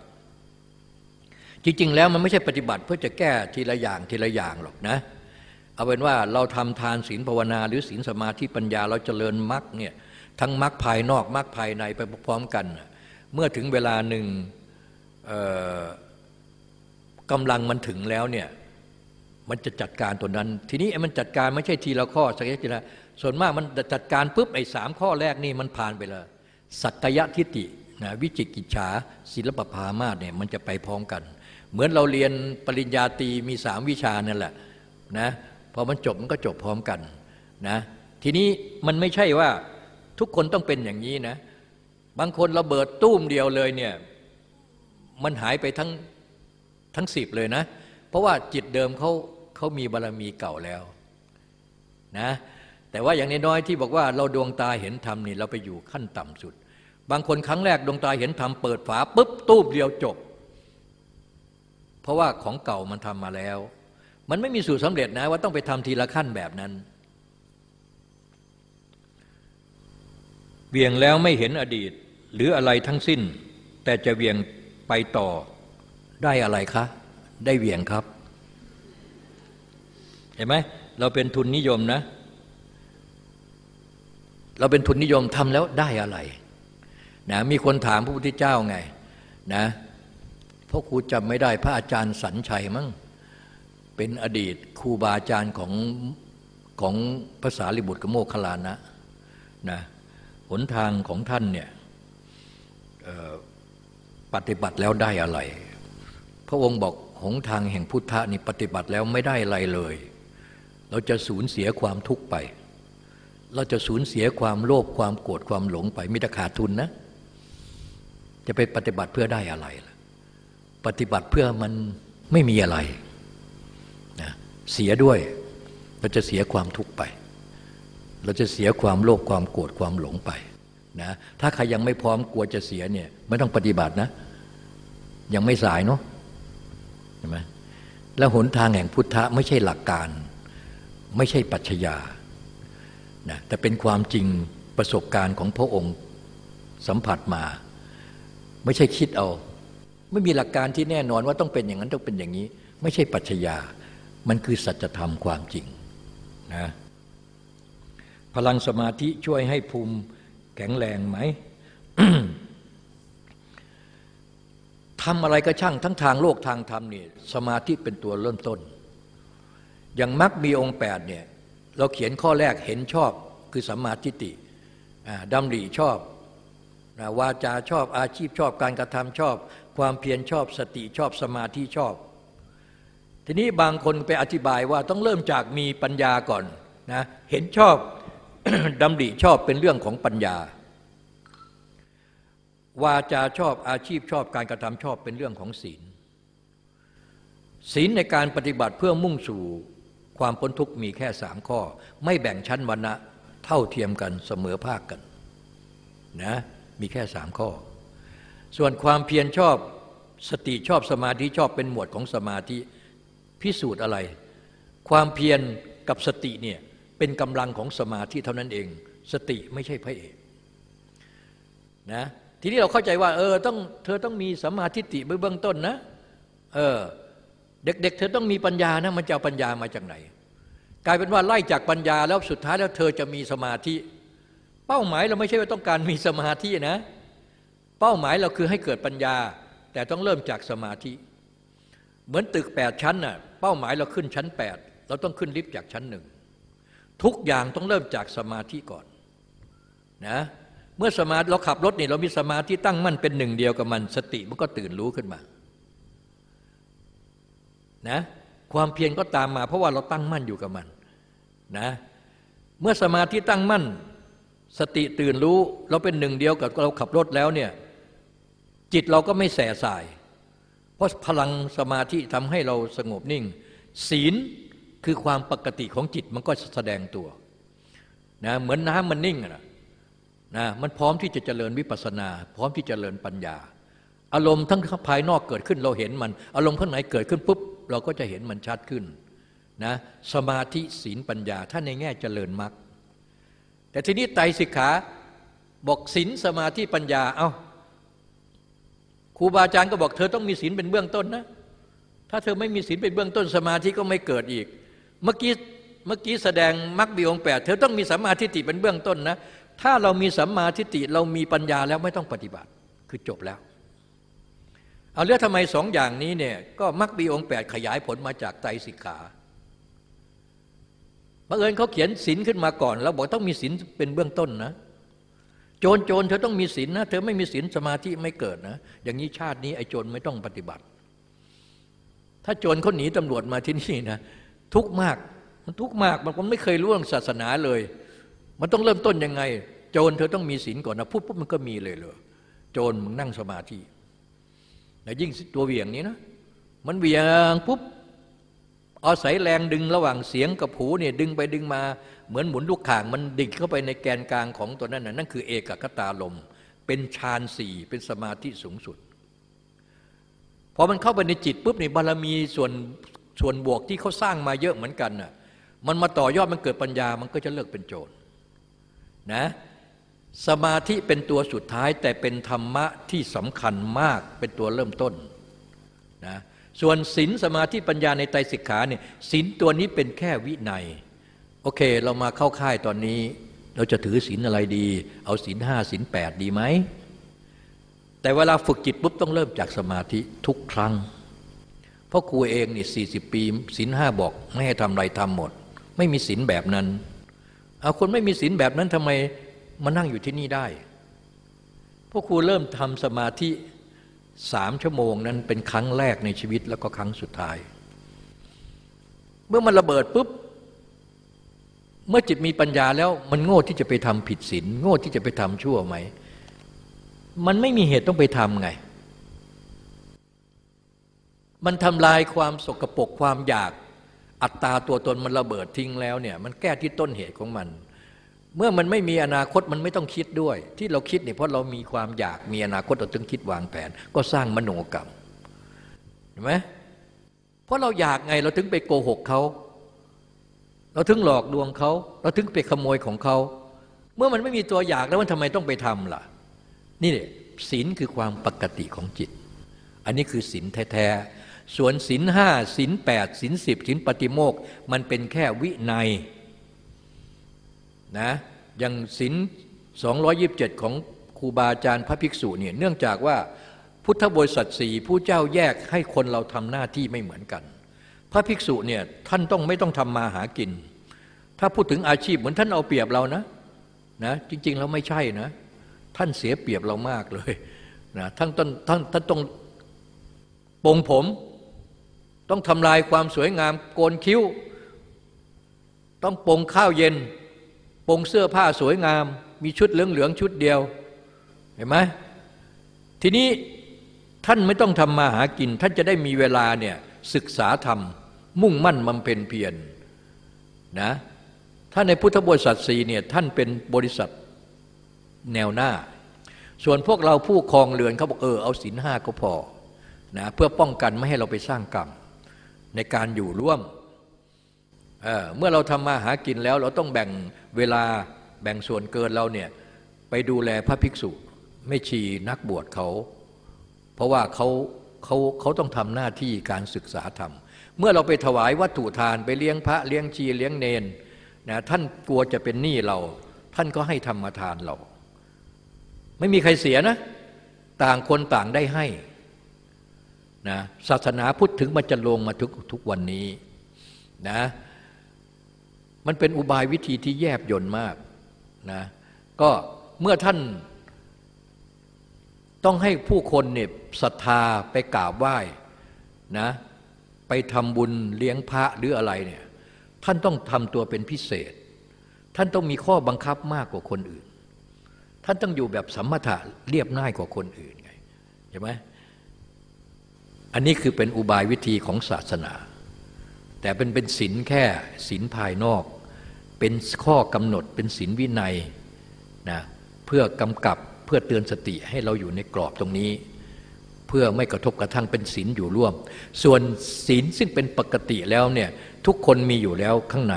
จริง ๆ แล้วมันไม่ใช่ปฏิบัติเพื่อจะแก้ทีละอย่างทีละอย่างหรอกนะ เอาเป็นว่าเราทำทานศีลภาวนาหรือศีลสมาธิปัญญาเราจเจริญมรรคเนี่ย ทั้งมรรคภายนอกมรรคภายในไปพร้อมกัน เมื่อถึงเวลาหนึ่งกำลังมันถึงแล้วเนี่ยมันจะจัดการตัวนั้น ทีนี้มันจัดการไม่ใช่ทีละข้อสักทีละส่วนมากมันจัดการปุ๊บไอ้สามข้อแรกนี่มันผ่านไปเลยสักยะทิฏฐินะวิจิกิจฉาศิลปภามาเนี่ยมันจะไปพร้อมกัน เหมือนเราเรียนปริญญาตรีมีสามวิชานั่นแหละนะพอมันจบมันก็จบพร้อมกันนะทีนี้มันไม่ใช่ว่า ทุกคนต้องเป็นอย่างนี้นะ บางคนระเบิดตุ้มเดียวเลยเนี่ยมันหายไปทั้งทั้งสิบเลยนะ เพราะว่าจิตเดิมเขาเขามีบารรมีเก่าแล้วนะแต่ว่าอย่างน้อยๆที่บอกว่าเราดวงตาเห็นธรรมนี่เราไปอยู่ขั้นต่ำสุด บางคนครั้งแรกดวงตาเห็นธรรมเปิดฝาปุ๊บตูบเดียวจบ เพราะว่าของเก่ามันทำมาแล้ว มันไม่มีสูตรสำเร็จนะว่าต้องไปทำทีละขั้นแบบนั้น เวียงแล้วไม่เห็นอดีต หรืออะไรทั้งสิ้น แต่จะเวียงไปต่อได้อะไรคะ ได้เวียงครับ เห็นไหมเราเป็นทุนนิยมนะ เราเป็นทุนนิยมทำแล้วได้อะไรนะมีคนถามพระพุทธเจ้าไงนะเพราะครูจำไม่ได้พระอาจารย์สัญชัยมั้งเป็นอดีตครูบาอาจารย์ของของภาษาลิบุตรกโมคลานะนะ หนทางของท่านเนี่ยปฏิบัติแล้วได้อะไร พระองค์บอกหนทางแห่งพุทธะนี่ปฏิบัติแล้วไม่ได้อะไรเลย เราจะสูญเสียความทุกข์ไป เราจะสูญเสียความโลภความโกรธความหลงไปมิตรขาดทุนนะ จะไปปฏิบัติเพื่อได้อะไรล่ะปฏิบัติเพื่อมันไม่มีอะไรนะเสียด้วยเราจะเสียความทุกข์ไป เราจะเสียความโลภความโกรธความหลงไปนะถ้าใครยังไม่พร้อมกลัวจะเสียเนี่ยไม่ต้องปฏิบัตินะ ยังไม่สายเนาะใช่ไหมแล้วหนทางแห่งพุทธะไม่ใช่หลักการ ไม่ใช่ปัจฉญานะแต่เป็นความจริงประสบการณ์ของพระองค์สัมผัสมา ไม่ใช่คิดเอา ไม่มีหลักการที่แน่นอนว่าต้องเป็นอย่างนั้นต้องเป็นอย่างนี้ ไม่ใช่ปัจฉญามันคือสัจธรรมความจริงนะ พลังสมาธิช่วยให้ภูมิแข็งแรงไหมทำอะไรก็ช่างทั้งทางโลกทางธรรมนี่สมาธิเป็นตัวเริ่มต้น อย่างมักมีองค์แปดเนี่ยเราเขียนข้อแรกเห็นชอบคือสัมมาทิฏฐิดำริชอบวาจาชอบอาชีพชอบการกระทำชอบ ความเพียรชอบสติชอบสมาธิชอบ ทีนี้บางคนไปอธิบายว่าต้องเริ่มจากมีปัญญาก่อนนะเห็นชอบ ดำริชอบเป็นเรื่องของปัญญา วาจาชอบอาชีพชอบการกระทำชอบเป็นเรื่องของศีล ศีลในการปฏิบัติเพื่อมุ่งสู่ความพ้นทุกข์มีแค่สามข้อ ไม่แบ่งชั้นวรรณะเท่าเทียมกันเสมอภาคกันนะมีแค่สามข้อ ส่วนความเพียรชอบสติชอบสมาธิชอบเป็นหมวดของสมาธิพิสูจน์อะไร ความเพียรกับสติเนี่ย เป็นกำลังของสมาธิเท่านั้นเอง สติไม่ใช่พระเอกนะทีนี้เราเข้าใจว่า เออต้องเธอต้องมีสมาธิติเบื้องต้นนะเออเด็กๆ เธอต้องมีปัญญานะมันจะเอาปัญญามาจากไหน กลายเป็นว่าไล่จากปัญญาแล้วสุดท้ายแล้วเธอจะมีสมาธิ เป้าหมายเราไม่ใช่ว่าต้องการมีสมาธินะ เป้าหมายเราคือให้เกิดปัญญา แต่ต้องเริ่มจากสมาธิ เหมือนตึกแปดชั้นน่ะเป้าหมายเราขึ้นชั้นแปดเราต้องขึ้นลิฟต์จากชั้นหนึ่ง ทุกอย่างต้องเริ่มจากสมาธิก่อนนะเมื่อสมาเราขับรถนี่เรามีสมาธิตั้งมั่นเป็นหนึ่งเดียวกับมัน สติมันก็ตื่นรู้ขึ้นมานะความเพียรก็ตามมา เพราะว่าเราตั้งมั่นอยู่กับมันนะเมื่อสมาธิตั้งมั่น สติตื่นรู้เราเป็นหนึ่งเดียวกับเราขับรถแล้วเนี่ยจิตเราก็ไม่แสสาย เพราะพลังสมาธิทำให้เราสงบนิ่ง ศีล คือความปกติของจิตมันก็แสดงตัวนะเหมือนน้ำมันนิ่งนะนะมันพร้อมที่จะเจริญวิปัสนา พร้อมที่จะเจริญปัญญา อารมณ์ทั้งภายนอกเกิดขึ้นเราเห็นมัน อารมณ์ข้างในเกิดขึ้นปุ๊บเราก็จะเห็นมันชัดขึ้นนะสมาธิศีลปัญญา ถ้าในแง่เจริญมรรคแต่ทีนี้ไตรสิกขาบอกศีลสมาธิปัญญาเอา้าครูบาอาจารย์ก็บอกเธอต้องมีศีลเป็นเบื้องต้นนะถ้าเธอไม่มีศีลเป็นเบื้องต้นสมาธิก็ไม่เกิดอีก เมื่อกี้เมื่อกี้แสดงมรรคบีองแปดเธอต้องมีสัมมาทิฏฐิเป็นเบื้องต้นนะ ถ้าเรามีสัมมาทิฏฐิเรามีปัญญาแล้วไม่ต้องปฏิบัติคือจบแล้ว เอาเรื่องทำไมสองอย่างนี้เนี่ยก็มรรคบีองแปดขยายผลมาจากไตรสิกขาบังเอิญเขาเขียนศีลขึ้นมาก่อน แล้วบอกต้องมีศีลเป็นเบื้องต้นนะ โจรโจรเธอต้องมีศีลนะ เธอไม่มีศีลสมาธิไม่เกิดนะ อย่างนี้ชาตินี้ไอ้โจรไม่ต้องปฏิบัติ ถ้าโจรเขาหนีตำรวจมาที่นี่นะ ทุกมาก มันทุกมากมันไม่เคยรู้เรื่องศาสนาเลย มันต้องเริ่มต้นยังไง โจรเธอต้องมีศีลก่อนนะพูดปุ๊บมันก็มีเลยเลยโจรมึงนั่งสมาธิแต่ยิ่งตัวเวียงนี้นะ มันเวียงปุ๊บเอาศัยแรงดึงระหว่างเสียงกับหูเนี่ยดึงไปดึงมาเหมือนหมุนลูกข่าง มันดิ่งเข้าไปในแกนกลางของตัวนั้นน่ะนั่นคือเอกคตาลม เป็นฌานสี่เป็นสมาธิสูงสุดพอมันเข้าไปในจิตปุ๊บนี่บารมีส่วน ส่วนบวกที่เขาสร้างมาเยอะเหมือนกันน่ะมันมาต่อยอดมันเกิดปัญญามันก็จะเลิกเป็นโจรนะสมาธิเป็นตัวสุดท้ายแต่เป็นธรรมะที่สำคัญมากเป็นตัวเริ่มต้นนะส่วนศีลสมาธิปัญญาในไตรสิกขาเนี่ยศีลตัวนี้เป็นแค่วินัย โอเคเรามาเข้าค่ายตอนนี้ เราจะถือศีลอะไรดี เอาศีลห้าศีลแปดดีไหมแต่เวลาฝึกจิตปุ๊บต้องเริ่มจากสมาธิทุกครั้ง เพราะครูเองนี่สี่สิบปีศีลห้าบอก ไม่ให้ทำอะไรทำหมด ไม่มีศีลแบบนั้น เอาคนไม่มีศีลแบบนั้นทำไมมานั่งอยู่ที่นี่ได้พราะครูเริ่มทำสมาธิสามชั่วโมงนั้นเป็นครั้งแรกในชีวิตแล้วก็ครั้งสุดท้าย เมื่อมันระเบิดปุ๊บ เมื่อจิตมีปัญญาแล้วมันโง่ที่จะไปทำผิดศีลโง่ที่จะไปทำชั่วไหม มันไม่มีเหตุต้องไปทำไง มันทำลายความสกปรกความอยากอัตตาตัวตนมันระเบิดทิ้งแล้วเนี่ยมันแก้ที่ต้นเหตุของมัน เมื่อมันไม่มีอนาคตมันไม่ต้องคิดด้วย ที่เราคิดเนี่ยเพราะเรามีความอยากมีอนาคตเราจึงคิดวางแผน ก็สร้างมโนกรรมเห็นไหมเพราะเราอยากไงเราถึงไปโกหกเขาเราถึงหลอกลวงเขาเราถึงไปขโมยของเขาเมื่อมันไม่มีตัวอยากแล้วมันทำไมต้องไปทำล่ะ นี่เนี่ยศีลคือความปกติของจิต อันนี้คือศีลแท้ๆ ส่วนศีลห้าศีลแปดศีลสิบศีลปฏิโมกมันเป็นแค่วินัยนะอย่างศีล227 ของครูบาอาจารย์พระภิกษุเนี่ยเนื่องจากว่าพุทธบริษัทสี่ผู้เจ้าแยกให้คนเราทำหน้าที่ไม่เหมือนกัน พระภิกษุเนี่ยท่านต้องไม่ต้องทำมาหากิน ถ้าพูดถึงอาชีพเหมือนท่านเอาเปรียบเรานะนะจริงๆแล้วไม่ใช่นะ ท่านเสียเปรียบเรามากเลยนะท่านต้องท่านท่านต้องปงผม ต้องทำลายความสวยงามโกนคิ้ว ต้องปงข้าวเย็น ปงเสื้อผ้าสวยงาม มีชุดเหลืองๆชุดเดียว เห็นไหมทีนี้ท่านไม่ต้องทำมาหากิน ท่านจะได้มีเวลาเนี่ยศึกษาธรรม มุ่งมั่นบำเพ็ญเพียรนนะถ้าในพุทธบริษัทสีเนี่ยท่านเป็นบริษัทแนวหน้า ส่วนพวกเราผู้ครองเรือนเขาบอกเออเอาศีลห้าก็พอนะเพื่อป้องกันไม่ให้เราไปสร้างกรรม ในการอยู่ร่วมเเมื่อเราทำมาหากินแล้วเราต้องแบ่งเวลาแบ่งส่วนเกินเราเนี่ยไปดูแลพระภิกษุไม่ชีนักบวชเขา เพราะว่าเขาเขาเขาต้องทำหน้าที่การศึกษาธรรม เมื่อเราไปถวายวัตถุทานไปเลี้ยงพระเลี้ยงชีเลี้ยงเนนนะท่านกลัวจะเป็นหนี้เรา ท่านก็ให้ธรรมทานเรา ไม่มีใครเสียนะ ต่างคนต่างได้ให้ นะศาสนาพุทธถึงมันจะลงมาทุกทุกวันนี้นะมันเป็นอุบายวิธีที่แยบยนต์มากนะก็เมื่อท่านต้องให้ผู้คนเนี่ยศรัทธาไปกราบไหว้นะไปทำบุญเลี้ยงพระหรืออะไรเนี่ยท่านต้องทำตัวเป็นพิเศษ ท่านต้องมีข้อบังคับมากกว่าคนอื่น ท่านต้องอยู่แบบสัมมาทะเรียบง่ายกว่าคนอื่นไงใช่ไหม อันนี้คือเป็นอุบายวิธีของศาสนา แต่เป็นเป็นศีลแค่ศีลภายนอก เป็นข้อกำหนดเป็นศีลวินัยนะเพื่อกำกับเพื่อเตือนสติให้เราอยู่ในกรอบตรงนี้ เพื่อไม่กระทบกระทั่งเป็นศีลอยู่ร่วม ส่วนศีลซึ่งเป็นปกติแล้วเนี่ยทุกคนมีอยู่แล้วข้างใน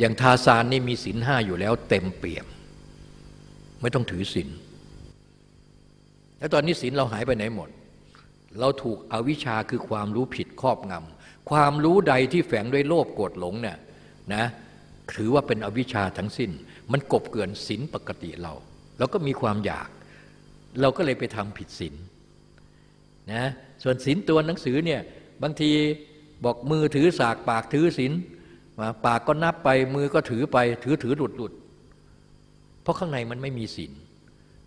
อย่างทาซานนี่มีศีลห้าอยู่แล้วเต็มเปี่ยม ไม่ต้องถือศีลแล้วตอนนี้ศีลเราหายไปไหนหมด เราถูกอวิชชาคือความรู้ผิดครอบงำความรู้ใดที่แฝงด้วยโลภโกรธหลงเนี่ยนะถือว่าเป็นอวิชชาทั้งสิ้น มันกบเกินศีลปกติเราเราก็มีความอยาก เราก็เลยไปทำผิดศีลนะส่วนศีลตัวหนังสือเนี่ยบางทีบอกมือถือสากปากถือศีลปากก็นับไปมือก็ถือไปถือถือหลุดหลุดเพราะข้างในมันไม่มีศีล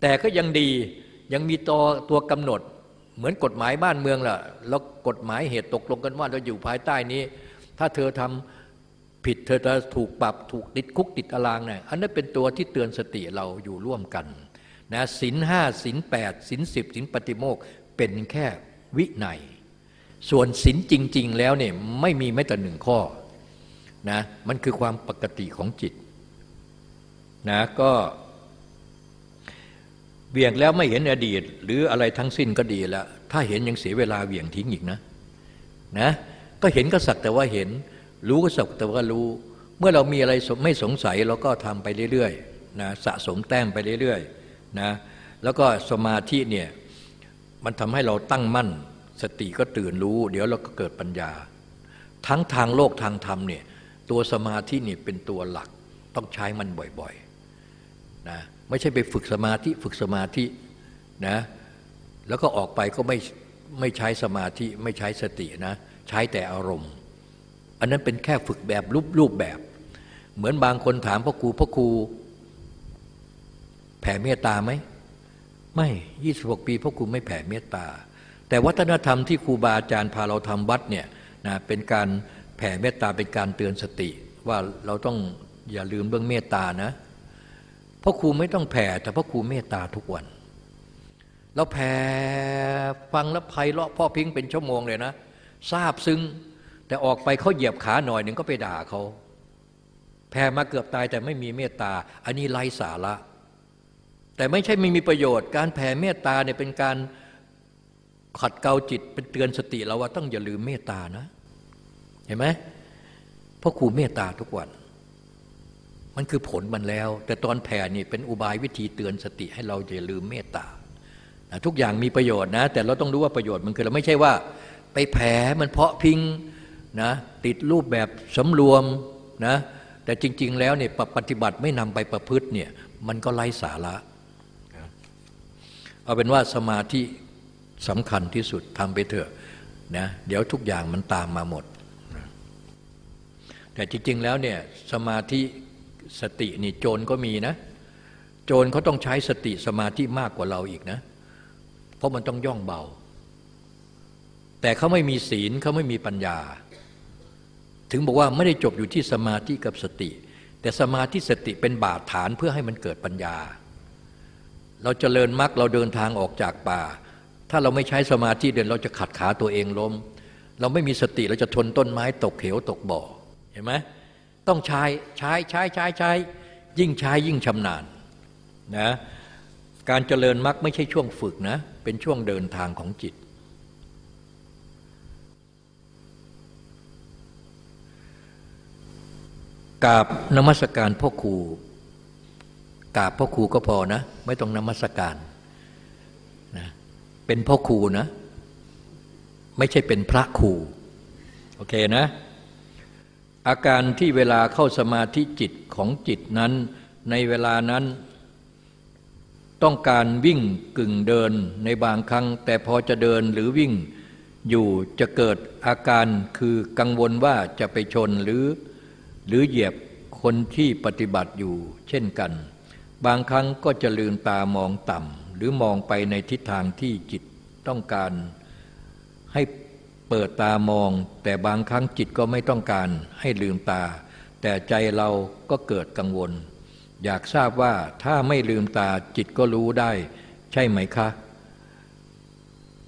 แต่ก็ยังดียังมีตัวตัวกำหนด เหมือนกฎหมายบ้านเมืองล่ะแล้วกฎหมายเหตุตกลงกันว่าเราอยู่ภายใต้นี้ ถ้าเธอทำผิดเธอจะถูกปรับถูกติดคุกติดตารางเนี่ยอันนั้นเป็นตัวที่เตือนสติเราอยู่ร่วมกันนะศีลห้าศีลแปดศีลสิบศีลปฏิโมกเป็นแค่วิไนส่วนศีลจริง ๆ แล้วเนี่ยไม่มีแม้แต่หนึ่งข้อนะมันคือความปกติของจิตนะก็ เบี่ยงแล้วไม่เห็นอดีต หรืออะไรทั้งสิ้นก็ดีแล้ว ถ้าเห็นยังเสียเวลาเบี่ยงทิ้งอีกนะนะก็เห็นก็สักแต่ว่าเห็น รู้ก็สักแต่ว่ารู้ เมื่อเรามีอะไรไม่สงสัยเราก็ทำไปเรื่อยๆนะสะสมแต้มไปเรื่อยๆนะแล้วก็สมาธิเนี่ยมันทำให้เราตั้งมั่น สติก็ตื่นรู้ เดี๋ยวเราก็เกิดปัญญา ทั้งทางโลกทางธรรมเนี่ยตัวสมาธินี่เป็นตัวหลักต้องใช้มันบ่อยๆนะ ไม่ใช่ไปฝึกสมาธิฝึกสมาธินะแล้วก็ออกไปก็ไม่ไม่ใช้สมาธิไม่ใช้สตินะใช้แต่อารมณ์ อันนั้นเป็นแค่ฝึกแบบรูปรูปแบบ เหมือนบางคนถามพ่อครูพ่อครูแผ่เมตตาไหมไม่ยี่สิบกปีพ่อครูไม่แผ่เมตตา แต่วัฒนธรรมที่ครูบาอาจารย์พาเราทำวัดเนี่ยนะเป็นการแผ่เมตตาเป็นการเตือนสติ ว่าเราต้องอย่าลืมเรื่องเมตตานะ พ่อครูไม่ต้องแผ่แต่พ่อครูเมตตาทุกวันเราแผ่ฟังแล้วไพเราะพ่อพิงเป็นชั่วโมงเลยนะทราบซึ้งแต่ออกไปเขาเหยียบขาหน่อยหนึ่งก็ไปด่าเขาแผ่มาเกือบตายแต่ไม่มีเมตตา อันนี้ไร้สาระ แต่ไม่ใช่ไม่มีประโยชน์ การแผ่เมตตาเนี่ยเป็นการขัดเกลาจิตเป็นเตือนสติเราว่าต้องอย่าลืมเมตตานะ เห็นไหมพ่อครูเมตตาทุกวัน มันคือผลมันแล้ว แต่ตอนแผ่นี่เป็นอุบายวิธีเตือนสติให้เราอย่าลืมเมตตาทุกอย่างมีประโยชน์นะ แต่เราต้องรู้ว่าประโยชน์มันคือเราไม่ใช่ว่า ไปแผ่มันเพาะพิงนะติดรูปแบบสำรวมนะแต่จริง ๆ แล้วเนี่ยปฏิบัติไม่นำไปประพฤติเนี่ยมันก็ไร้สาระเอาเป็นว่าสมาธิสำคัญที่สุดทำไปเถอะนะเดี๋ยวทุกอย่างมันตามมาหมด แต่จริง ๆ แล้วเนี่ยสมาธิ สตินี่โจรก็มีนะ โจรเขาต้องใช้สติสมาธิมากกว่าเราอีกนะ เพราะมันต้องย่องเบา แต่เขาไม่มีศีลเขาไม่มีปัญญา ถึงบอกว่าไม่ได้จบอยู่ที่สมาธิกับสติ แต่สมาธิสติเป็นบาดฐานเพื่อให้มันเกิดปัญญา เราจเจริญมรรคเราเดินทางออกจากป่า ถ้าเราไม่ใช้สมาธิเดินเราจะขัดขาตัวเองล้ม เราไม่มีสติเราจะทนต้นไม้ตกเหวตกบ่อเห็นไหม ต้องใช้ใช้ใช้ใช้ใช้ ยิ่งใช้ยิ่งชำนาญนะการเจริญมรรคไม่ใช่ช่วงฝึกนะ เป็นช่วงเดินทางของจิต กราบนมัสการพ่อครูกราบพ่อครูก็พอนะ ไม่ต้องนมัสการนะเป็นพ่อครูนะ ไม่ใช่เป็นพระครู โอเคนะ อาการที่เวลาเข้าสมาธิจิตของจิตนั้น ในเวลานั้น ต้องการวิ่งกึ่งเดินในบางครั้ง แต่พอจะเดินหรือวิ่งอยู่จะเกิดอาการคือกังวลว่าจะไปชนหรือ หรือเหยียบคนที่ปฏิบัติอยู่เช่นกัน บางครั้งก็จะลืมตามองต่ำหรือมองไปในทิศทางที่จิตต้องการให้ เปิดตามอง แต่บางครั้งจิตก็ไม่ต้องการให้ลืมตา แต่ใจเราก็เกิดกังวล อยากทราบว่าถ้าไม่ลืมตาจิตก็รู้ได้ ใช่ไหมคะ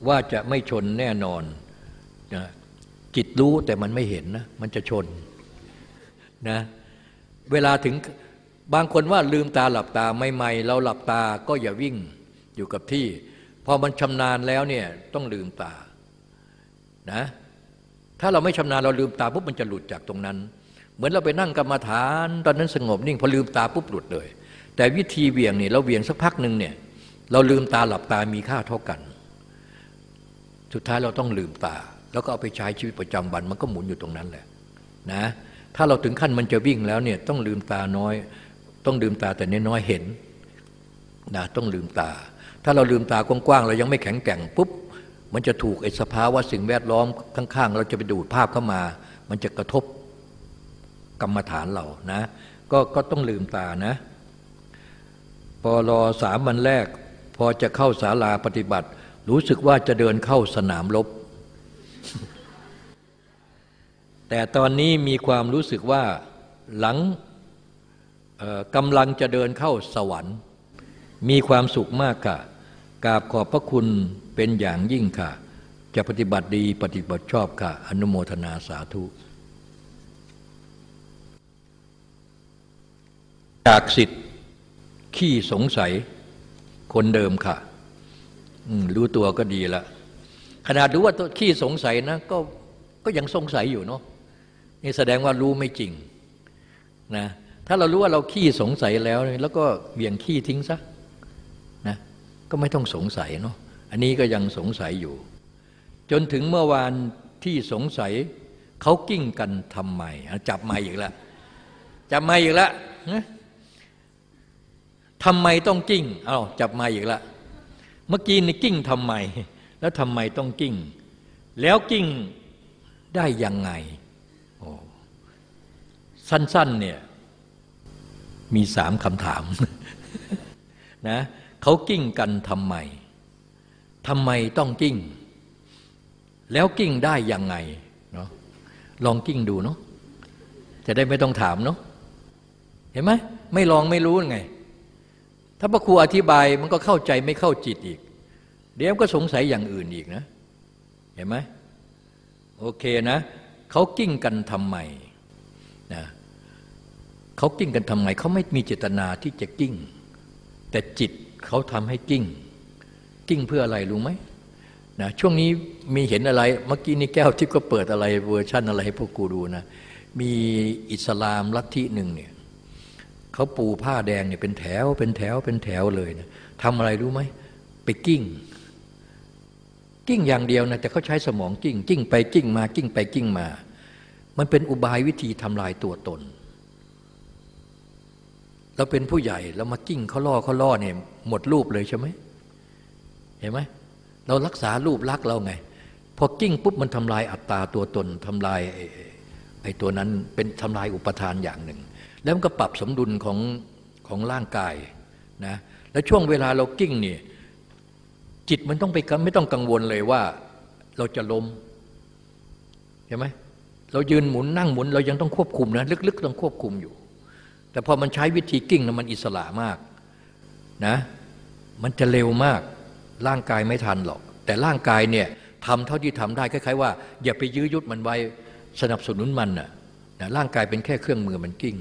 ว่าจะไม่ชนแน่นอนจิตรู้แต่มันไม่เห็นนะมันจะชนนะเวลาถึงบางคนว่าลืมตาหลับตาใหม่เราหลับตาก็อย่าวิ่งอยู่กับที่ พอมันชำนาญแล้วเนี่ยต้องลืมตา นะถ้าเราไม่ชำนาญเราลืมตาปุ๊บมันจะหลุดจากตรงนั้น เหมือนเราไปนั่งกรรมาฐาน ตอนนั้นสงบนิ่งพอลืมตาปุ๊บหลุดเลย แต่วิธีเวียงเนี่ยเราเวียงสักพักหนึ่งเนี่ยเราลืมตาหลับตามีค่าเท่ากัน สุดท้ายเราต้องลืมตา แล้วก็เอาไปใช้ชีวิตประจำวันมันก็หมุนอยู่ตรงนั้นแหละนะถ้าเราถึงขั้นมันจะวิ่งแล้วเนี่ยต้องลืมตาน้อย ต้องลืมตาแต่น้อยเห็นนะต้องลืมตา ถ้าเราลืมตากว้างๆเรายังไม่แข็งแกร่งปุ๊บ มันจะถูกไอ้สภาวะสิ่งแวดล้อมข้างๆ เราจะไปดูดภาพเข้ามา มันจะกระทบกรรมฐานเรานะก็ก็ต้องลืมตานะพอรอสามวันแรก พอจะเข้าศาลาปฏิบัติ รู้สึกว่าจะเดินเข้าสนามรบแต่ตอนนี้มีความรู้สึกว่าหลังกำลังจะเดินเข้าสวรรค์ มีความสุขมากค่ะ กราบขอบพระคุณเป็นอย่างยิ่งค่ะ จะปฏิบัติดีปฏิบัติชอบค่ะ อนุโมทนาสาธุ จากสิทธิ์ขี้สงสัยคนเดิมค่ะ รู้ตัวก็ดีละขนาดรู้ว่าตัวขี้สงสัยนะก็ก็ยังสงสัยอยู่เนาะนี่แสดงว่ารู้ไม่จริงนะถ้าเรารู้ว่าเราขี้สงสัยแล้ว แล้วก็เบี่ยงขี้ทิ้งซะ ก็ไม่ต้องสงสัยเนาะอันนี้ก็ยังสงสัยอยู่ จนถึงเมื่อวานที่สงสัยเขากลิ้งกันทำไมจับไม่อีกแล้วจับไม่อีกแล้วนะทำไมต้องกลิ้งเอาจับมาอีกและเมื่อกี้นี่กลิ้งทำไม แล้วทำไมต้องกลิ้ง แล้วกลิ้งได้ยังไงโอ้สั้นๆเนี่ยมีสามคำถามนะ เขากลิ้งกันทำไมทำไมต้องกิ้ง แล้วกิ้งได้ยังไงเนาะลองกิ้งดูเนาะจะได้ไม่ต้องถามเนาะเห็นไหมไม่ลองไม่รู้ไง ถ้าพระครูอธิบายมันก็เข้าใจไม่เข้าจิตอีก เดี๋ยวก็สงสัยอย่างอื่นอีกนะ เห็นไหมโอเคนะเขากิ้งกันทำไมนะเขากิ้งกันทำไมเขาไม่มีเจตนาที่จะกิ้ง แต่จิต เขาทำให้กลิ้ง กลิ้งเพื่ออะไรรู้ไหมนะช่วงนี้มีเห็นอะไรเมื่อกี้นี่แก้วที่ก็เปิดอะไรเวอร์ชั่นอะไรให้พวกกูดูนะมีอิสลามลัทธิหนึ่งเนี่ยเขาปูผ้าแดงเนี่ยเป็นแถวเป็นแถวเป็นแถวเลยนะทำอะไรรู้ไหมไปกลิ้ง กลิ้งอย่างเดียวนะแต่เขาใช้สมองกลิ้ง กลิ้งไปกลิ้งมากลิ้งไปกลิ้งมา มันเป็นอุบายวิธีทำลายตัวตนเราเป็นผู้ใหญ่เรามากิ้งเขาล่อเขาล่อเนี่ย หมดรูปเลยใช่ไหมเห็นไหมเรารักษารูปลักษ์เราไง พอกิ้งปุ๊บมันทำลายอัตตาตัวตนทำลายไอ้ตัวนั้นเป็นทำลายอุปทานอย่างหนึ่ง แล้วมันก็ปรับสมดุลของของร่างกายนะแล้วช่วงเวลาเรากิ้งเนี่ยจิตมันต้องไปไม่ต้องกังวลเลยว่าเราจะล้มเห็นไหมเรายืนหมุนนั่งหมุน เรายังต้องควบคุมนะลึกๆ ต้องควบคุมอยู่ แต่พอมันใช้วิธีกิ้งนะมันอิสระมาก นะมันจะเร็วมากร่างกายไม่ทันหรอก แต่ร่างกายเนี่ยทำเท่าที่ทำได้คล้ายๆว่าอย่าไปยื้อยุดมันไว้สนับสนุนมันน่ะนะร่างกายเป็นแค่เครื่องมือมันกิ้ง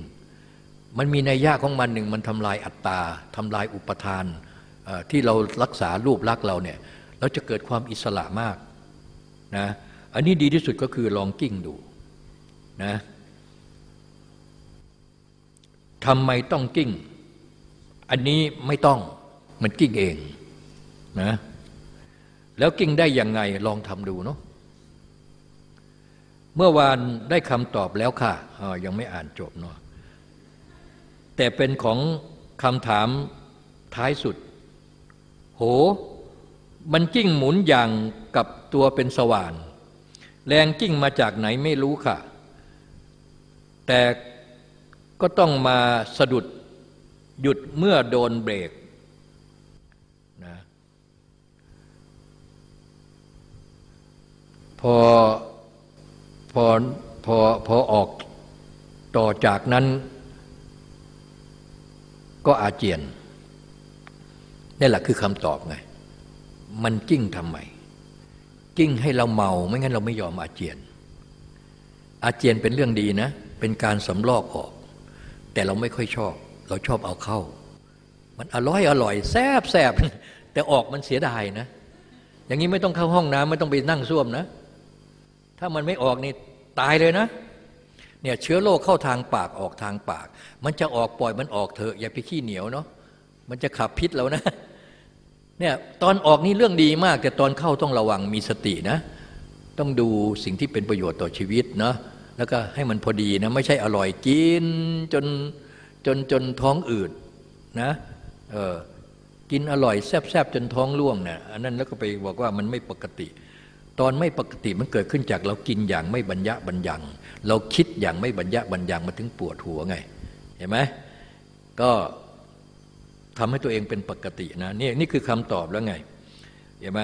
มันมีในยยะของมันหนึ่งมันทำลายอัตตาทำลายอุปทานที่เรารักษารูปลักษ์เราเนี่ยเราจะเกิดความอิสระมากนะอันนี้ดีที่สุดก็คือลองกิ้งดูนะทำไมต้องกิ้ง อันนี้ไม่ต้องมันกิ้งเองนะแล้วกิ้งได้ยังไงลองทำดูเนาะเมื่อวานได้คำตอบแล้วค่ะยังไม่อ่านจบเนาะแต่เป็นของคำถามท้ายสุด โห มันกิ้งหมุนอย่างกับตัวเป็นสว่าน แรงกิ้งมาจากไหนไม่รู้ค่ะ แต่ก็ต้องมาสะดุด หยุดเมื่อโดนเบรกนะพอพอพอพอออกต่อจากนั้น ก็อาเจียนนี่แหละคือคำตอบไง มันกิ้งทำไมกิ้งให้เราเมาไม่งั้นเราไม่ยอมอาเจียน อาเจียนเป็นเรื่องดีนะ เป็นการสำลอกออก แต่เราไม่ค่อยชอบ เราชอบเอาเข้า มันอร่อยอร่อยแซบแซบแต่ออกมันเสียดายนะ อย่างนี้ไม่ต้องเข้าห้องน้ำไม่ต้องไปนั่งส้วมนะ ถ้ามันไม่ออกนี่ตายเลยนะเนี่ยเชื้อโรคเข้าทางปากออกทางปาก มันจะออกปล่อยมันออกเถอะ อย่าไปขี้เหนียวเนาะมันจะขับพิษเรานะเนี่ยตอนออกนี่เรื่องดีมาก แต่ตอนเข้าต้องระวังมีสตินะ ต้องดูสิ่งที่เป็นประโยชน์ต่อชีวิตเนาะแล้วก็ให้มันพอดีนะ ไม่ใช่อร่อยกินจน จนจนท้องอืดนะเออกินอร่อยแซบๆจนท้องร่วงเนะี่ยอันนั้นแล้วก็ไปบอกว่ามันไม่ปกติ ตอนไม่ปกติมันเกิดขึ้นจากเรากินอย่างไม่บรรยะบรรยัง เราคิดอย่างไม่บรรยะบรรยังมาถึงปวดหัวไง เห็นไหมก็ทำให้ตัวเองเป็นปกตินะนี่นี่คือคำตอบแล้วไง เห็นไหม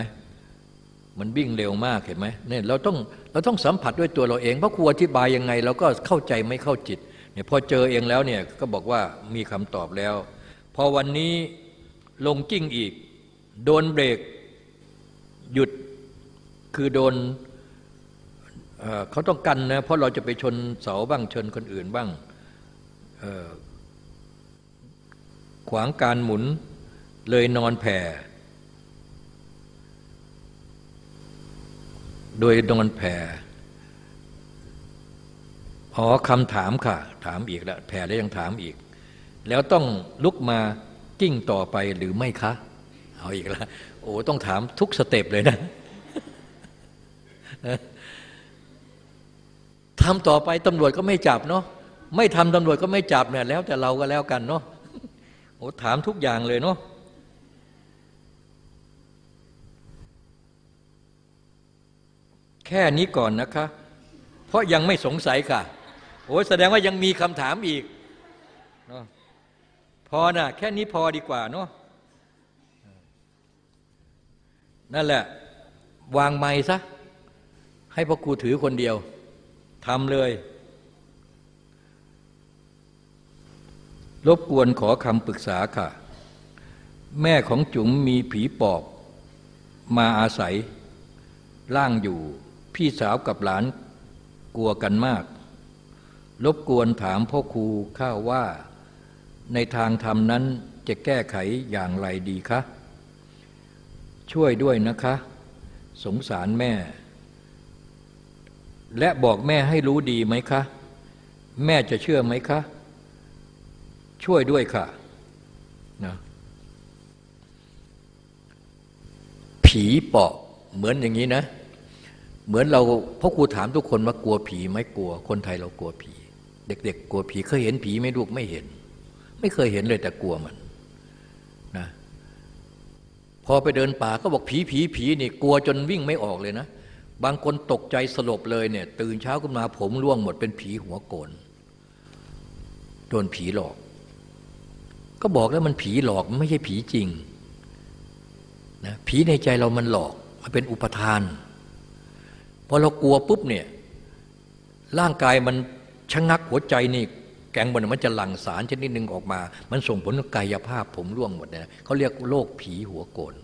มันวิ่งเร็วมากเห็นไหมเนี่ยเราต้องเราต้องสัมผัสด้วยตัวเราเองเพราะครูอธิบายยังไง เราก็เข้าใจไม่เข้าจิต เนี่ยพอเจอเองแล้วเนี่ยก็บอกว่ามีคำตอบแล้ว พอวันนี้ลงกิ้งอีก โดนเบรก หยุดคือโดนเเขาต้องกันนะเพราะเราจะไปชนเสาบ้างชนคนอื่นบ้างขวางการหมุนเลยนอนแผ่ โดยนอนแผ่ อ๋อคำถามค่ะ ถามอีกแล้วแผ่แล้วยังถามอีก แล้วต้องลุกมากิ้งต่อไปหรือไม่คะ เอาอีกแล้วโอ้ต้องถามทุกสเต็ปเลยนะทำต่อไปตำรวจก็ไม่จับเนาะไม่ทำตำรวจก็ไม่จับเนี่ยแล้วแต่เราก็แล้วกันเนาะโอ้ถามทุกอย่างเลยเนาะแค่นี้ก่อนนะคะ เพราะยังไม่สงสัยค่ะ โอ้ยแสดงว่ายังมีคำถามอีกเนาะพอนะแค่นี้พอดีกว่าเนาะนั่นแหละ วางไม้ซะ ให้พ่อครูถือคนเดียวทำเลย รบกวนขอคำปรึกษาค่ะ แม่ของจุ๋มมีผีปอบ มาอาศัย ร่างอยู่ พี่สาวกับหลานกลัวกันมาก รบกวนถามพ่อครูข้าว่า ในทางธรรมนั้นจะแก้ไขอย่างไรดีคะ ช่วยด้วยนะคะ สงสารแม่ และบอกแม่ให้รู้ดีไหมคะ แม่จะเชื่อไหมคะ ช่วยด้วยค่ะนะผีปอบเหมือนอย่างนี้นะ เหมือนเราพ่อครูถามทุกคนว่ากลัวผีไหมกลัว คนไทยเรากลัวผี เด็ก ๆ กลัวผีเคยเห็นผีไม่ลูกไม่เห็น ไม่เคยเห็นเลยแต่กลัวมันนะพอไปเดินป่าก็บอกผีผีผีนี่กลัวจนวิ่งไม่ออกเลยนะ บางคนตกใจสลบเลยเนี่ย ตื่นเช้าขึ้นมาผมร่วงหมดเป็นผีหัวโกนโดนผีหลอก ก็บอกแล้วมันผีหลอกมันไม่ใช่ผีจริงนะผีในใจเรามันหลอกมันเป็นอุปทานพอเรากลัวปุ๊บเนี่ยร่างกายมัน ชะงักหัวใจนี่แกงบนมันจะหลั่งสารชนิดหนึ่งออกมา มันส่งผลกายภาพผมร่วงหมดเนี่ยเขาเรียกโรคผีหัวโกน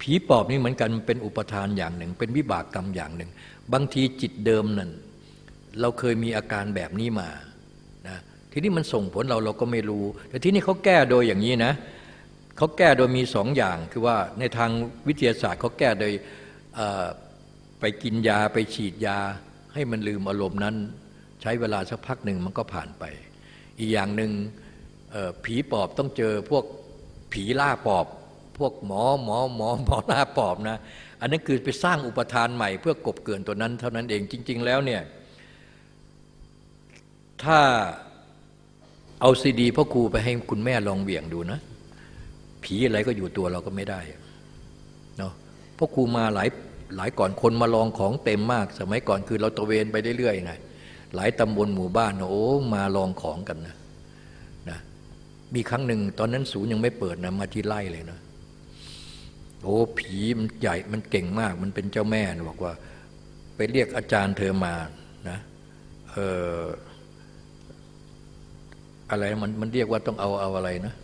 ผีปอบนี่เหมือนกันเป็นอุปทานอย่างหนึ่ง เป็นวิบากกรรมอย่างหนึ่ง บางทีจิตเดิมนั่นเราเคยมีอาการแบบนี้มานะทีนี้มันส่งผลเราเราก็ไม่รู้ แต่ที่นี่เขาแก้โดยอย่างนี้นะเขาแก้โดยมีสองอย่าง คือว่าในทางวิทยาศาสตร์เขาแก้โดยไปกินยาไปฉีดยา ให้มันลืมอารมณ์นั้น ใช้เวลาสักพักหนึ่งมันก็ผ่านไป อีกอย่างหนึ่งผีปอบต้องเจอพวกผีล่าปอบ พวกหมอหมอหมอหมอล่าปอบนะ อันนั้นคือไปสร้างอุปทานใหม่เพื่อกบเกินตัวนั้น เท่านั้นเองจริง ๆ แล้วเนี่ยถ้าเอาซีดีพ่อครูไปให้คุณแม่ลองเบี่ยงดูนะ ผีอะไรก็อยู่ตัวเราก็ไม่ได้เนาะพ่อครูมาหลาย หลายก่อนคนมาลองของเต็มมาก สมัยก่อนคือเราตะเวนไปเรื่อยๆไงหลายตำบลหมู่บ้านโอ้มาลองของกันนะนะมีครั้งหนึ่งตอนนั้นศูนย์ยังไม่เปิดนะมาที่ไร่เลยนะโอ้ผีมันใหญ่มันเก่งมาก มันเป็นเจ้าแม่นะบอกว่า ไปเรียกอาจารย์เธอมานะเอออะไรมันมันเรียกว่าต้องเอาเอาอะไรนะ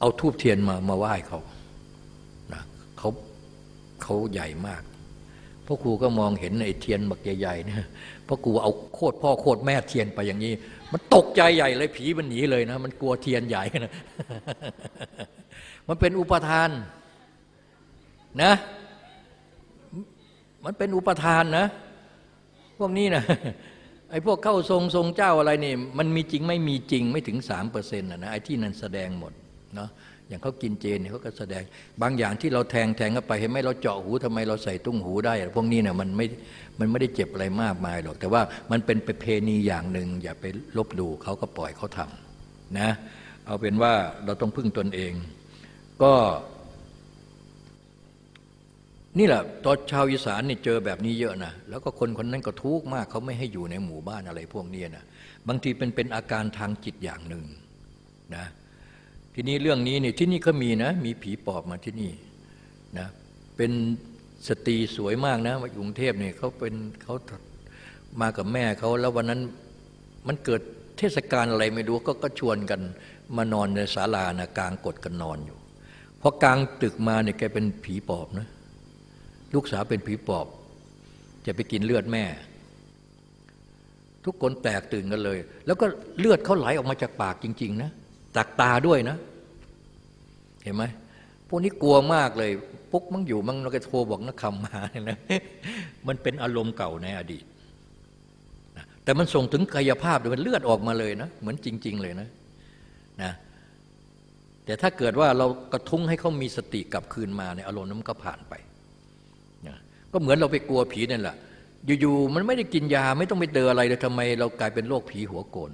เอาทูบเทียนมามาไหว้เขานะเขา เขาใหญ่มากพ่อครูก็มองเห็นไอ้เทียนบักใหญ่ๆเนี่ยพ่อครูเอาโคตรพ่อโคตรแม่เทียนไปอย่างนี้ มันตกใจใหญ่เลยผีมันหนีเลยนะ มันกลัวเทียนใหญ่นะมันเป็นอุปทานนะ มันเป็นอุปทานนะ พวกนี้นะไอ้พวกเข้าทรงทรงเจ้าอะไรนี่ มันมีจริงไม่มีจริงไม่ถึงสามเปอร์เซ็นต์นะไอ้ที่นั่นแสดงหมดเนาะ อย่างเขากินเจนเขาก็แสดง บางอย่างที่เราแทงแทงเข้าไปเห็นไหมเราเจาะหูทำไมเราใส่ตุ้งหูได้ พวกนี้เนี่ยมันไม่มันไม่ได้เจ็บอะไรมากมายหรอก แต่ว่ามันเป็นประเพณีอย่างหนึ่งอย่าไปลบดูเขาก็ปล่อยเขาทำนะเอาเป็นว่าเราต้องพึ่งตนเอง ก็ นี่แหละตอนชาวอีสานเนี่ยเจอแบบนี้เยอะนะแล้วก็คนคนนั้นก็ทุกข์มากเขาไม่ให้อยู่ในหมู่บ้านอะไรพวกนี้นะบางทีเป็นเป็นอาการทางจิตอย่างหนึ่งนะ ทีนี้เรื่องนี้เนี่ยที่นี่ก็มีนะ มีผีปอบมาที่นี่นะเป็นสตรีสวยมากนะมาอยู่กรุงเทพเนี่ยเขาเป็นเขามากับแม่เขาแล้ววันนั้นมันเกิดเทศกาลอะไรไม่รู้ก็ก็ชวนกันมานอนในศาลานะกลางกดกันนอนอยู่พอกลางตึกมาเนี่ยแกเป็นผีปอบนะลูกสาวเป็นผีปอบ จะไปกินเลือดแม่ ทุกคนแตกตื่นกันเลย แล้วก็เลือดเขาไหลออกมาจากปากจริง ๆ นะ จากตาด้วยนะ เห็นไหมพวกนี้กลัวมากเลย ปุ๊กมั่งอยู่มั่งเราก็โทรบอกนักคำมาเนี่ยนะมันเป็นอารมณ์เก่าในอดีตแต่มันส่งถึงกายภาพเลยมันเลือดออกมาเลยนะ เหมือนจริง ๆ เลยนะนะแต่ถ้าเกิดว่าเรากระทุ้งให้เขามีสติกลับคืนมาในอารมณ์นั้นก็ผ่านไปนะก็เหมือนเราไปกลัวผีนั่นแหละอยู่ๆมันไม่ได้กินยาไม่ต้องไปเจออะไรเลยทำไม เรากลายเป็นโรคผีหัวโกน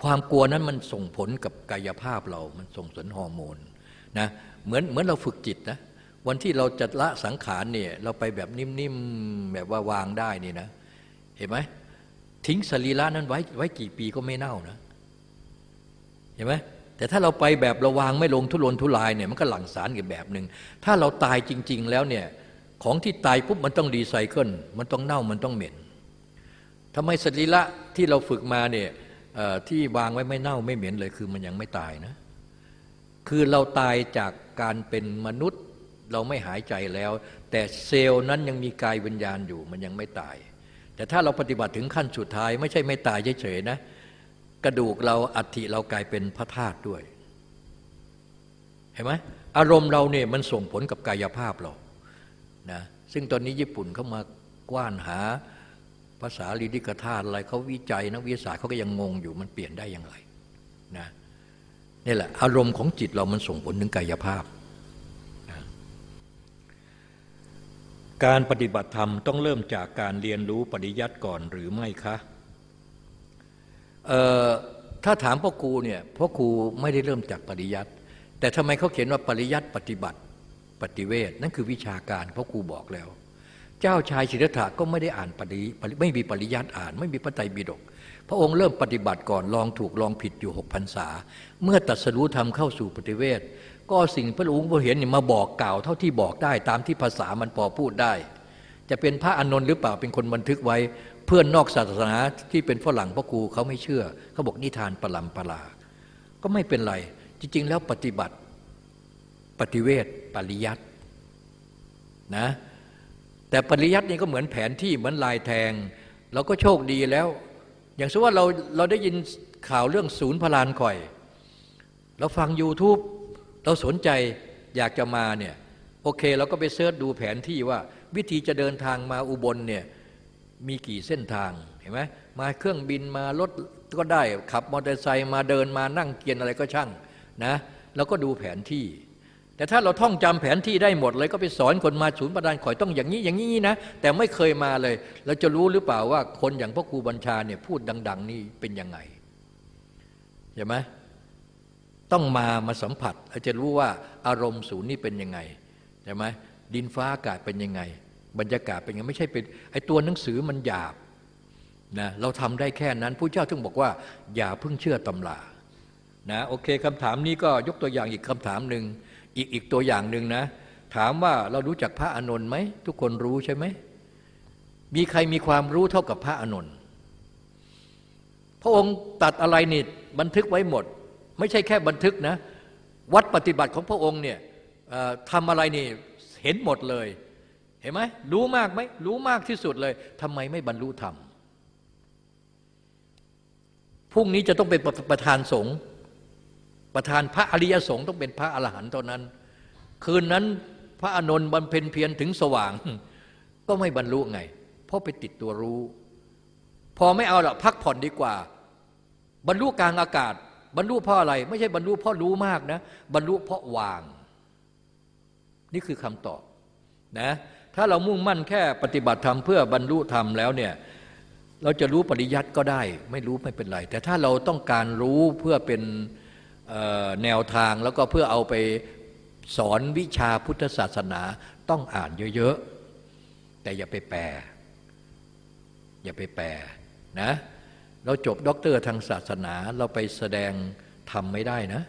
ความกลัวนั้นมันส่งผลกับกายภาพเรา มันส่งผลฮอร์โมนนะ เหมือนเหมือนเราฝึกจิตนะ วันที่เราจะละสังขารเนี่ยเราไปแบบนิ่มๆแบบว่าวางได้นี่นะ เห็นไหมทิ้งสรีระนั้นไว้ไว้กี่ปีก็ไม่เน่านะ เห็นไหมแต่ถ้าเราไปแบบระวางไม่ลงทุรนทุรายเนี่ยมันก็หลั่งสารอีกแบบหนึ่ง ถ้าเราตายจริง ๆ แล้วเนี่ยของที่ตายปุ๊บมันต้องรีไซเคิล มันต้องเน่ามันต้องเหม็นทำไมสรีระที่เราฝึกมาเนี่ย ที่วางไว้ไม่เน่าไม่เหม็นเลยคือมันยังไม่ตายนะ คือเราตายจากการเป็นมนุษย์เราไม่หายใจแล้ว แต่เซลล์นั้นยังมีกายวิญญาณอยู่มันยังไม่ตาย แต่ถ้าเราปฏิบัติถึงขั้นสุดท้าย ไม่ใช่ไม่ตายเฉยๆนะ กระดูกเราอัฐิเรากลายเป็นพระธาตุด้วย เห็นไหมอารมณ์เราเนี่ยมันส่งผลกับกายภาพเรานะซึ่งตอนนี้ญี่ปุ่นเขามากว้านหา ภาษาลีดิกธาตุอะไรเขาวิจัยนักวิทยาศาสตร์เขาก็ยังงงอยู่มันเปลี่ยนได้อย่างไรนะนี่แหละอารมณ์ของจิตเรามันส่งผลถึงกายภาพนะการปฏิบัติธรรมต้องเริ่มจากการเรียนรู้ปริยัติก่อนหรือไม่คะถ้าถามพ่อครูเนี่ยพ่อครูไม่ได้เริ่มจากปริยัติ แต่ทำไมเขาเขียนว่าปริยัติปฏิบัติปฏิเวทนั่นคือวิชาการพ่อครูบอกแล้ว เจ้าชายสิทธัตถะก็ไม่ได้อ่านปริไม่มีปริยัติอ่าน ไม่มีพระไตรปิฎกพระองค์เริ่มปฏิบัติก่อนลองถูกลองผิดอยู่หกพรรษา เมื่อตัดสรู้ธรรมเข้าสู่ปฏิเวทก็สิ่งพระองค์พระเห็นมาบอกกล่าวเท่าที่บอกได้ตามที่ภาษามันพอพูดได้ จะเป็นพระอนนท์หรือเปล่าเป็นคนบันทึกไว้ เพื่อนนอกศาสนาที่เป็นฝรั่งพ่อครูเขาไม่เชื่อ เขาบอกนิทานประลำปลา ก็ไม่เป็นไร จริง ๆ แล้วปฏิบัติปฏิเวทปริยัตินะ แต่ปริยัตินี่ก็เหมือนแผนที่เหมือนลายแทง เราก็โชคดีแล้ว อย่างเช่นว่าเราเราได้ยินข่าวเรื่องศูนย์พลานคอย เราฟัง YouTube เราสนใจอยากจะมาเนี่ยโอเคเราก็ไปเสิร์ชดูแผนที่ว่า วิธีจะเดินทางมาอุบลเนี่ยมีกี่เส้นทางเห็นไหมมาเครื่องบินมารถก็ได้ขับมอเตอร์ไซค์มาเดินมานั่งเกียนอะไรก็ช่างนะแล้วก็ดูแผนที่ แต่ถ้าเราท่องจำแผนที่ได้หมดเลยก็ไปสอนคนมาศูนย์ประดานข่อยต้องอย่างนี้อย่างนี้นะ แต่ไม่เคยมาเลย เราจะรู้หรือเปล่าว่าคนอย่างพ่อครูบัญชาเนี่ยพูดดัง ๆ นี่เป็นยังไงใช่ไหมต้องมามาสัมผัสเราจะรู้ว่าอารมณ์ศูนย์นี่เป็นยังไงใช่ไหมดินฟ้าอากาศเป็นยังไง บรรยากาศเป็นไงไม่ใช่เป็นไอตัวหนังสือมันหยาบนะเราทำได้แค่นั้นผู้เจ้าถึงบอกว่า อย่าเพิ่งเชื่อตำรานะโอเคคำถามนี้ก็ยกตัวอย่างอีกคำถามหนึ่ง อีกอีกตัวอย่างหนึ่งนะ ถามว่าเรารู้จักพระอานนท์ไหม ทุกคนรู้ใช่ไหม มีใครมีความรู้เท่ากับพระอานนท์พระองค์ตัดอะไรนี่บันทึกไว้หมด ไม่ใช่แค่บันทึกนะ วัดปฏิบัติของพระองค์เนี่ยทำอะไรนี่เห็นหมดเลย เห็นไหมรู้มากไหมรู้มากที่สุดเลยทำไมไม่บรรลุธรรมพรุ่งนี้จะต้องเป็นประธานสงฆ์ ประธานพระอริยสงฆ์ต้องเป็นพระอรหันต์เท่านั้น คืนนั้นพระอนนท์บำเพ็ญเพียรถึงสว่าง ก็ไม่บรรลุไง เพราะไปติดตัวรู้ พอไม่เอาละพักผ่อนดีกว่า บรรลุกลางอากาศ บรรลุเพราะอะไร ไม่ใช่บรรลุเพราะรู้มากนะ บรรลุเพราะวาง นี่คือคำตอบนะถ้าเรามุ่งมั่นแค่ปฏิบัติธรรมเพื่อบรรลุธรรมแล้วเนี่ยเราจะรู้ปริยัติก็ได้ ไม่รู้ไม่เป็นไร แต่ถ้าเราต้องการรู้เพื่อเป็น แนวทางแล้วก็เพื่อเอาไปสอนวิชาพุทธศาสนาต้องอ่านเยอะๆ แต่อย่าไปแปลอย่าไปแปลนะเราจบด็อกเตอร์ทางศาสนาเราไปแสดงธรรมไม่ได้นะ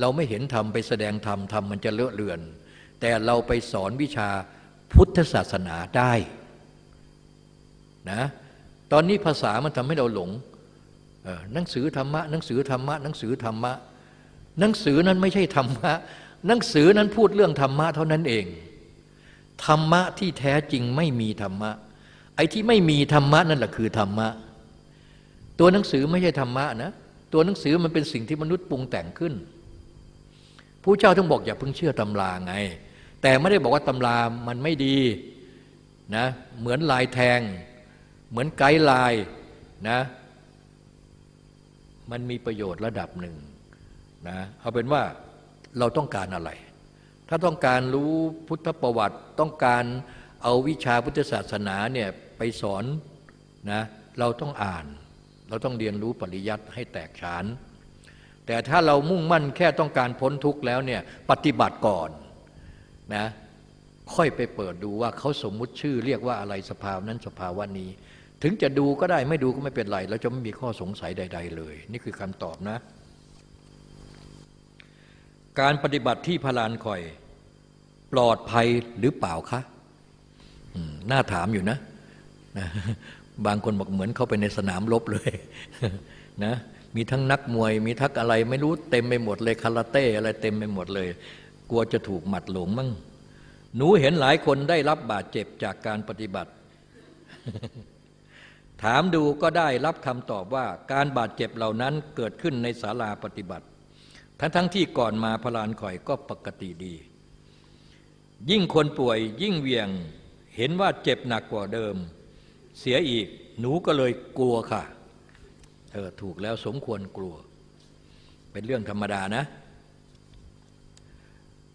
เราไม่เห็นธรรมไปแสดงธรรมธรรมมันจะเลอะเลือน แต่เราไปสอนวิชาพุทธศาสนาได้นะตอนนี้ภาษามันทำให้เราหลงหนังสือธรรมะหนังสือธรรมะหนังสือธรรมะ หนังสือนั้นไม่ใช่ธรรมะ หนังสือนั้นพูดเรื่องธรรมะเท่านั้นเอง ธรรมะที่แท้จริงไม่มีธรรมะ ไอ้ที่ไม่มีธรรมะนั่นแหละคือธรรมะ ตัวหนังสือไม่ใช่ธรรมะนะ ตัวหนังสือมันเป็นสิ่งที่มนุษย์ปรุงแต่งขึ้นผู้เจ้าต้องบอกอย่าเพิ่งเชื่อตำราไง แต่ไม่ได้บอกว่าตำรามันไม่ดีนะเหมือนลายแทง เหมือนไกด์ไลน์นะมันมีประโยชน์ระดับหนึ่ง นะเอาเป็นว่าเราต้องการอะไร ถ้าต้องการรู้พุทธประวัติต้องการเอาวิชาพุทธศาสนาเนี่ยไปสอนนะเราต้องอ่าน เราต้องเรียนรู้ปริยัติให้แตกฉาน แต่ถ้าเรามุ่งมั่นแค่ต้องการพ้นทุกข์แล้วเนี่ยปฏิบัติก่อนนะค่อยไปเปิดดูว่าเขาสมมุติชื่อเรียกว่าอะไรสภาวนั้นสภาวะนี้ ถึงจะดูก็ได้ไม่ดูก็ไม่เป็นไร เราจะไม่มีข้อสงสัยใด ๆ เลย นี่คือคำตอบนะ การปฏิบัติที่พลานคอย ปลอดภัยหรือเปล่าคะน่าถามอยู่นะนะ บางคนบอกเหมือนเข้าไปในสนามรบเลยนะมีทั้งนักมวย มีทั้งอะไร ไม่รู้เต็มไปหมดเลยคาราเต้อะไรเต็มไปหมดเลย กลัวจะถูกหมัดหลงมั่งหนูเห็นหลายคนได้รับบาดเจ็บจากการปฏิบัติ ถามดูก็ได้รับคำตอบว่า การบาดเจ็บเหล่านั้นเกิดขึ้นในศาลาปฏิบัติ ทั้งทั้งที่ก่อนมาพลานข่อยก็ปกติดี ยิ่งคนป่วยยิ่งเวียงเห็นว่าเจ็บหนักกว่าเดิม เสียอีกหนูก็เลยกลัวค่ะเออถูกแล้วสมควรกลัว เป็นเรื่องธรรมดานะ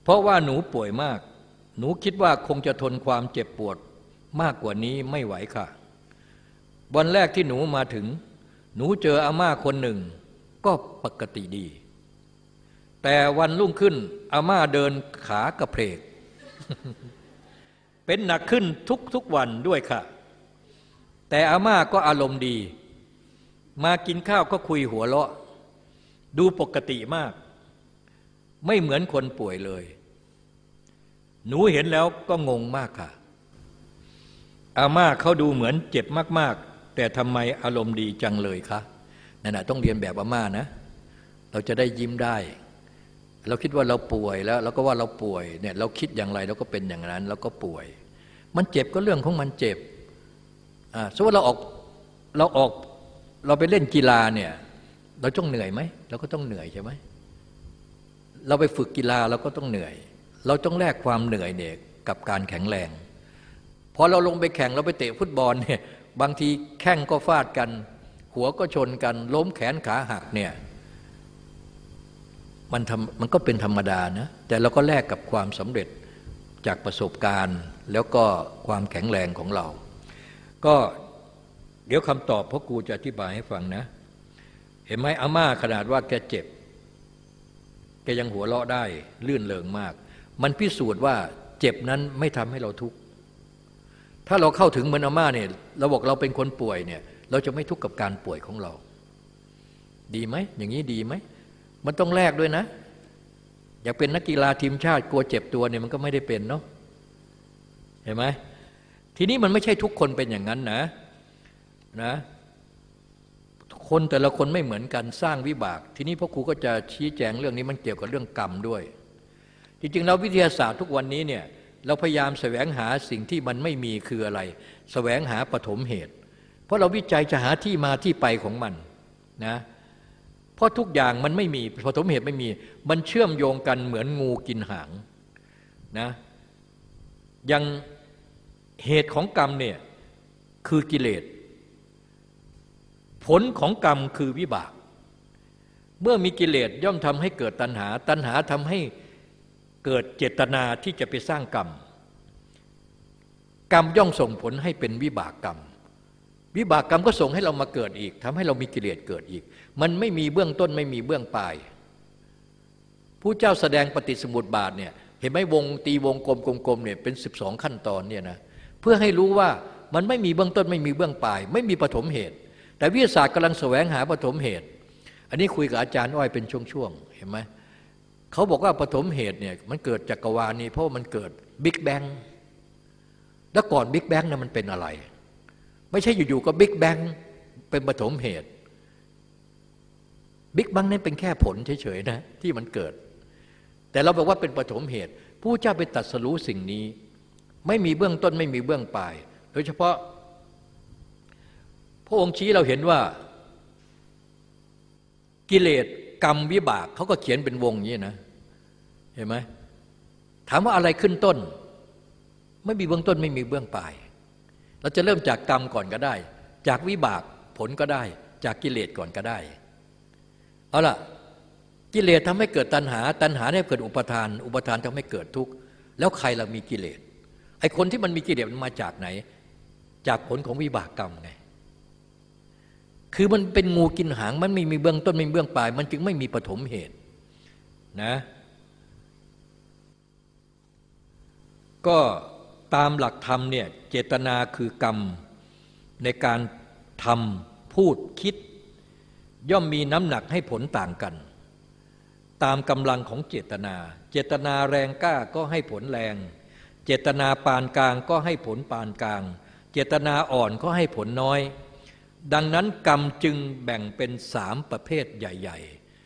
เพราะว่าหนูป่วยมาก หนูคิดว่าคงจะทนความเจ็บปวดมากกว่านี้ไม่ไหวค่ะ วันแรกที่หนูมาถึง หนูเจออาม่าคนหนึ่ง ก็ปกติดี แต่วันรุ่งขึ้นอาม่าเดินขากระเพก เป็นหนักขึ้นทุกทุกวันด้วยค่ะ แต่อาม่าก็อารมณ์ดี มากินข้าวก็คุยหัวเราะ ดูปกติมาก ไม่เหมือนคนป่วยเลย หนูเห็นแล้วก็งงมากค่ะ อาม่าเขาดูเหมือนเจ็บมาก ๆ แต่ทำไมอารมณ์ดีจังเลยคะนั่นแหะต้องเรียนแบบอาม่านะ เราจะได้ยิ้มได้ เราคิดว่าเราป่วยแล้วเราก็ว่าเราป่วยเนี่ยเราคิดอย่างไรเราก็เป็นอย่างนั้นเราก็ป่วย มันเจ็บก็เรื่องของมันเจ็บอ่าสมมติเราออกเราออกเราไปเล่นกีฬาเนี่ยเราต้องเหนื่อยไหมเราก็ต้องเหนื่อยใช่ไหมเราไปฝึกกีฬาเราก็ต้องเหนื่อย เราต้องแลกความเหนื่อยเนี่ยกับการแข็งแรงพอเราลงไปแข่งเราไปเตะฟุตบอลเนี่ยบางทีแข้งก็ฟาดกัน หัวก็ชนกัน ล้มแขนขาหักเนี่ย มันทำมันก็เป็นธรรมดานะแต่เราก็แลกกับความสำเร็จจากประสบการณ์ แล้วก็ความแข็งแรงของเรา ก็เดี๋ยวคำตอบพ่อครูจะอธิบายให้ฟังนะ เห็นไหมอาม่าขนาดว่าแกเจ็บ แกยังหัวเราะได้ลื่นเลิงมาก มันพิสูจน์ว่าเจ็บนั้นไม่ทำให้เราทุกข์ถ้าเราเข้าถึงเหมือนอาม่าเนี่ยเราบอกเราเป็นคนป่วยเนี่ย เราจะไม่ทุกข์กับการป่วยของเรา ดีไหมอย่างนี้ดีไหม มันต้องแลกด้วยนะ อยากเป็นนักกีฬาทีมชาติกลัวเจ็บตัวเนี่ยมันก็ไม่ได้เป็นเนาะเห็นไหมทีนี้มันไม่ใช่ทุกคนเป็นอย่างนั้นนะนะ คนแต่ละคนไม่เหมือนกันสร้างวิบาก ทีนี้พ่อครูก็จะชี้แจงเรื่องนี้มันเกี่ยวกับเรื่องกรรมด้วย จริงๆแล้ววิทยาศาสตร์ทุกวันนี้เนี่ยเราพยายามแสวงหาสิ่งที่มันไม่มีคืออะไร แสวงหาปฐมเหตุ เพราะเราวิจัยจะหาที่มาที่ไปของมันนะเเพราะทุกอย่างมันไม่มีปฐมเหตุไม่มี มันเชื่อมโยงกันเหมือนงูกินหางนะยังเหตุของกรรมเนี่ยคือกิเลส ผลของกรรมคือวิบาก เมื่อมีกิเลสย่อมทำให้เกิดตัณหา ตัณหาทำให้เกิดเจตนาที่จะไปสร้างกรรม กรรมย่อมส่งผลให้เป็นวิบากกรรม วิบากกรรมก็ส่งให้เรามาเกิดอีกทำให้เรามีกิเลสเกิดอีก มันไม่มีเบื้องต้นไม่มีเบื้องปลายผู้เจ้าแสดงปฏิสมุติบาทเนี่ยเห็นไหมวงตีวงกลมกลมเนี่ยเป็นสิบสองขั้นตอนเนี่ยนะเพื่อให้รู้ว่ามันไม่มีเบื้องต้นไม่มีเบื้องปลาย ไม่มีปฐมเหตุ แต่วิทยาศาสตร์กำลังแสวงหาปฐมเหตุ อันนี้คุยกับอาจารย์อ้อยเป็นช่วงๆเห็นไหมเขาบอกว่าปฐมเหตุเนี่ยมันเกิดจากกวานี้เพราะมันเกิดบิ๊กแบงแล้วก่อนบิ๊กแบงนี่มันเป็นอะไร ไม่ใช่อยู่ๆก็บิ๊กแบงเป็นปฐมเหตุ บิ๊กแบงนี่เป็นแค่ผลเฉยๆนะที่มันเกิด แต่เราบอกว่าเป็นปฐมเหตุ ผู้เจ้าไปตัดสรู้สิ่งนี้ ไม่มีเบื้องต้นไม่มีเบื้องปลาย โดยเฉพาะ พระองค์ชี้เราเห็นว่ากิเลสกรรมวิบากเขาก็เขียนเป็นวงอย่างนี้นะ เห็นไหมถามว่าอะไรขึ้นต้น ไม่มีเบื้องต้นไม่มีเบื้องปลาย เราจะเริ่มจากกรรมก่อนก็ได้ จากวิบากผลก็ได้ จากกิเลสก่อนก็ได้ เอาล่ะกิเลสทำให้เกิดตัณหา ตัณหาให้เกิดอุปทาน อุปทานทำให้เกิดทุกข์แล้วใครเรามีกิเลสไอ้คนที่มันมีกิเลสมันมาจากไหน จากผลของวิบากกรรมไงคือมันเป็นงูกินหางมันไม่มีเบื้องต้นไม่มีเบื้องปลาย มันจึงไม่มีปฐมเหตุนะก็ตามหลักธรรมเนี่ยเจตนาคือกรรมในการทำพูดคิด ย่อมมีน้ำหนักให้ผลต่างกัน ตามกำลังของเจตนา เจตนาแรงกล้าก็ให้ผลแรง เจตนาปานกลางก็ให้ผลปานกลาง เจตนาอ่อนก็ให้ผลน้อย ดังนั้นกรรมจึงแบ่งเป็นสามประเภทใหญ่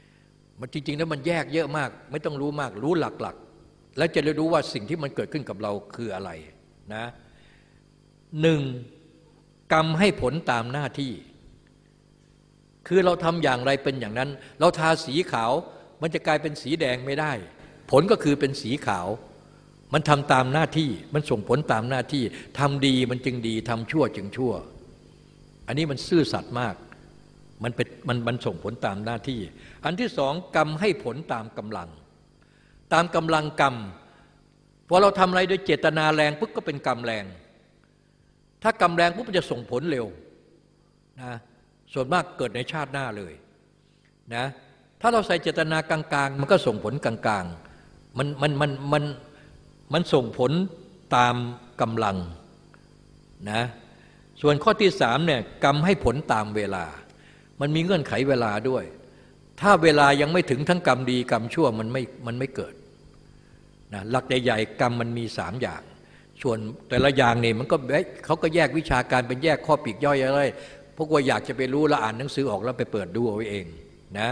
ๆ มันจริงๆแล้วมันแยกเยอะมาก ไม่ต้องรู้มากรู้หลักๆ แล้วจะได้รู้ว่าสิ่งที่มันเกิดขึ้นกับเราคืออะไรนะหนึ่งกรรมให้ผลตามหน้าที่ คือเราทำอย่างไรเป็นอย่างนั้น เราทาสีขาว มันจะกลายเป็นสีแดงไม่ได้ ผลก็คือเป็นสีขาว มันทำตามหน้าที่มันส่งผลตามหน้าที่ทำดีมันจึงดีทำชั่วจึงชั่ว อันนี้มันซื่อสัตย์มากมันเป็นมันมันส่งผลตามหน้าที่ อันที่สองกรรมให้ผลตามกำลัง ตามกำลังกรรมพอเราทำอะไรโดยเจตนาแรงปุ๊บก็เป็นกรรมแรง ถ้ากรรมแรงปุ๊บมันจะส่งผลเร็วนะ ส่วนมากเกิดในชาติหน้าเลยนะถ้าเราใส่เจตนากลางๆ มันก็ส่งผลกลางๆ มันมันมันมันมันส่งผลตามกำลังนะส่วนข้อที่สามเนี่ยกรรมให้ผลตามเวลา มันมีเงื่อนไขเวลาด้วย ถ้าเวลายังไม่ถึงทั้งกรรมดีกรรมชั่วมันไม่มันไม่เกิดนะหลักใหญ่ๆกรรมมันมีสามอย่าง ส่วนแต่ละอย่างเนี่ยมันก็เขาก็แยกวิชาการเป็นแยกข้อปีกย่อยอะไร พวกว่าอยากจะไปรู้แล้วอ่านหนังสือออกแล้วไปเปิดดูเอาเองนะ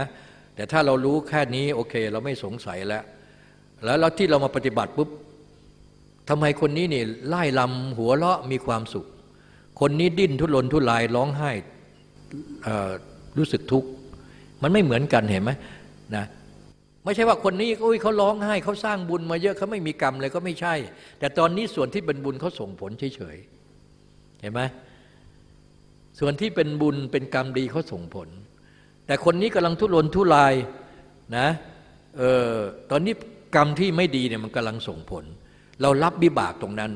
แต่ถ้าเรารู้แค่นี้โอเค เราไม่สงสัยแล้วแล้ว แล้วที่เรามาปฏิบัติปุ๊บทำไมคนนี้นี่ไล่ลำหัวเราะมีความสุข คนนี้ดิ้นทุรนทุรายร้องไห้รู้สึกทุกข์มันไม่เหมือนกันเห็นไหมนะไม่ใช่ว่าคนนี้อุ้ยเขาร้องไห้เขาสร้างบุญมาเยอะเขาไม่มีกรรมเลยก็ไม่ใช่ แต่ตอนนี้ส่วนที่เป็นบุญเขาส่งผลเฉยๆเห็นไหม ส่วนที่เป็นบุญเป็นกรรมดีเขาส่งผล แต่คนนี้กำลังทุรนทุรายนะเออตอนนี้กรรมที่ไม่ดีเนี่ยมันกำลังส่งผล เรารับบิบากตรงนั้น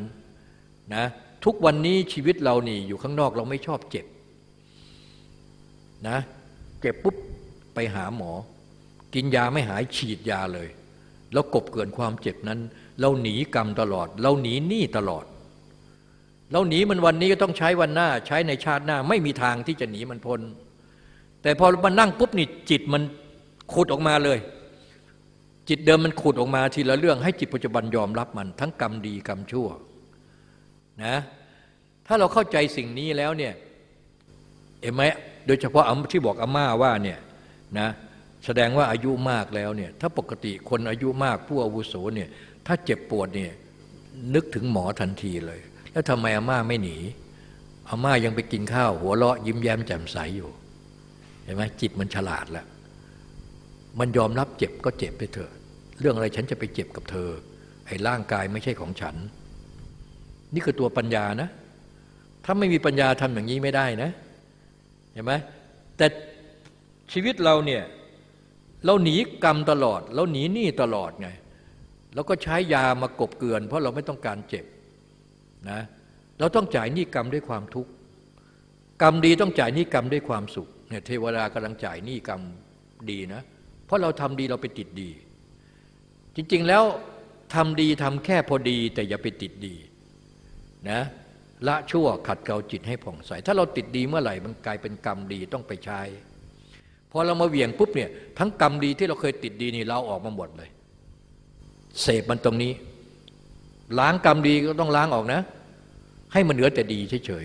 นะทุกวันนี้ชีวิตเรานี่อยู่ข้างนอกเราไม่ชอบเจ็บนะเจ็บปุ๊บไปหาหมอ กินยาไม่หายฉีดยาเลย แล้วกบเกินความเจ็บนั้น เราหนีกรรมตลอด เราหนีหนี้ตลอด เราหนีมันวันนี้ก็ต้องใช้วันหน้า ใช้ในชาติหน้า ไม่มีทางที่จะหนีมันพ้น แต่พอมันนั่งปุ๊บนี่จิตมันขุดออกมาเลย จิตเดิมมันขุดออกมาทีละเรื่อง ให้จิตปัจจุบันยอมรับมัน ทั้งกรรมดีกรรมชั่วนะถ้าเราเข้าใจสิ่งนี้แล้วเนี่ยเห็นไหมโดยเฉพาะที่บอกอาม่าว่าเนี่ยนะแสดงว่าอายุมากแล้วเนี่ยถ้าปกติคนอายุมากผู้อาวุโสเนี่ยถ้าเจ็บปวดเนี่ยนึกถึงหมอทันทีเลย แล้วทำไมอาม่าไม่หนีอาม่ายังไปกินข้าว หัวเราะยิ้มแย้มแจ่มใสอยู่เห็นไหมจิตมันฉลาดแล้ว มันยอมรับเจ็บก็เจ็บไปเถอะ เรื่องอะไรฉันจะไปเจ็บกับเธอ ไอ้ร่างกายไม่ใช่ของฉัน นี่คือตัวปัญญานะ ถ้าไม่มีปัญญาทำอย่างนี้ไม่ได้นะเห็นไหมแต่ชีวิตเราเนี่ยเราหนีกรรมตลอด เราหนีหนี้ตลอดไงเราก็ใช้ยามากบเกลื่อน เพราะเราไม่ต้องการเจ็บ นะเราต้องจ่ายหนี้กรรมด้วยความทุกข์กรรมดีต้องจ่ายหนี้กรรมด้วยความสุขเนี่ยเทวดากำลังจ่ายหนี้กรรมดีนะ เพราะเราทำดีเราไปติดดี จริง ๆ แล้วทำดีทำแค่พอดีแต่อย่าไปติดดีนะละชั่วขัดเกลาจิตให้ผ่องใส ถ้าเราติดดีเมื่อไหร่มันกลายเป็นกรรมดีต้องไปใช้พอเรามาเวียงปุ๊บเนี่ยทั้งกรรมดีที่เราเคยติดดีนี่เราออกมาหมดเลย เสพมันตรงนี้ ล้างกรรมดีก็ต้องล้างออกนะ ให้มันเหลือแต่ดีเฉย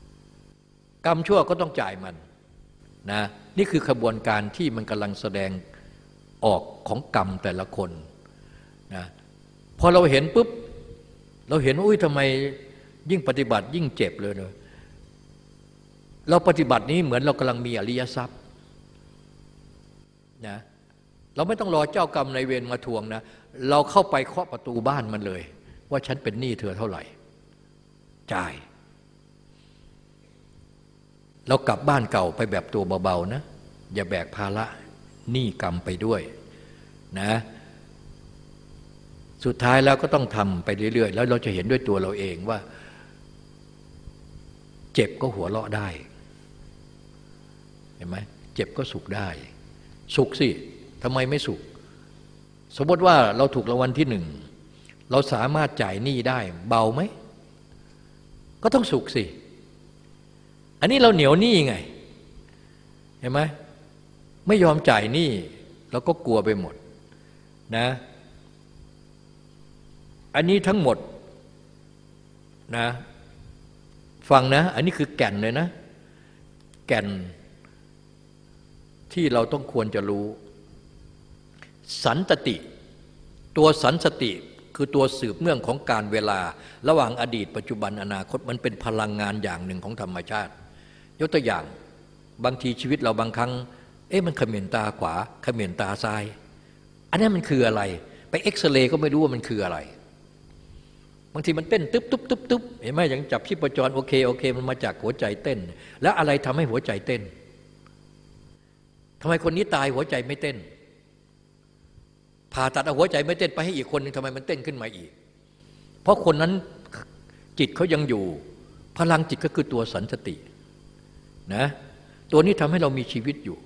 ๆกรรมชั่วก็ต้องจ่ายมันนะนี่คือขบวนการที่มันกำลังแสดงออกของกรรมแต่ละคนนะพอเราเห็นปุ๊บ เราเห็นว่าอุ้ยทำไมยิ่งปฏิบัติยิ่งเจ็บเลยเนอะเราปฏิบัตินี้เหมือนเรากำลังมีอริยทรัพย์นะ เราไม่ต้องรอเจ้ากรรมในเวรมาทวงนะ เราเข้าไปเคาะประตูบ้านมันเลย ว่าฉันเป็นหนี้เธอเท่าไหร่ จ่าย เรากลับบ้านเก่าไปแบบตัวเบาๆนะ อย่าแบกภาระหนี้กรรมไปด้วยนะ สุดท้ายแล้วก็ต้องทำไปเรื่อยๆ แล้วเราจะเห็นด้วยตัวเราเองว่า เจ็บก็หัวเราะได้ เห็นไหมเจ็บก็สุขได้ สุขสิ ทำไมไม่สุข สมมติว่าเราถูกรางวัลที่หนึ่ง เราสามารถจ่ายหนี้ได้ เบาไหม ก็ต้องสุขสิ อันนี้เราเหนียวหนี้ไง เห็นไหมไม่ยอมจ่ายหนี้เราก็กลัวไปหมดนะ อันนี้ทั้งหมดนะฟังนะ อันนี้คือแก่นเลยนะ แก่นที่เราต้องควรจะรู้ สันตติ ตัวสันสติคือตัวสืบเนื่องของการเวลา ระหว่างอดีต ปัจจุบันอนาคตมันเป็นพลังงานอย่างหนึ่งของธรรมชาติ ยกตัวอย่างบางทีชีวิตเราบางครั้ง เอ๊ะมันขม่นตาขวาขม่นตาซ้าย อันนี้มันคืออะไร ไปเอ็กซเรย์ก็ไม่รู้ว่ามันคืออะไร บางทีมันเต้นตึ๊บตึ๊บตึ๊บตึ๊บเห็นไหมยังจับชีพจรโอเคโอเค มันมาจากหัวใจเต้น แล้วอะไรทำให้หัวใจเต้นทำไมคนนี้ตายหัวใจไม่เต้น ผ่าตัดเอาหัวใจไม่เต้นไปให้อีกคนนึงทำไมมันเต้นขึ้นมาอีก เพราะคนนั้นจิตเขายังอยู่ พลังจิตก็คือตัวสันตินะตัวนี้ทำให้เรามีชีวิตอยู่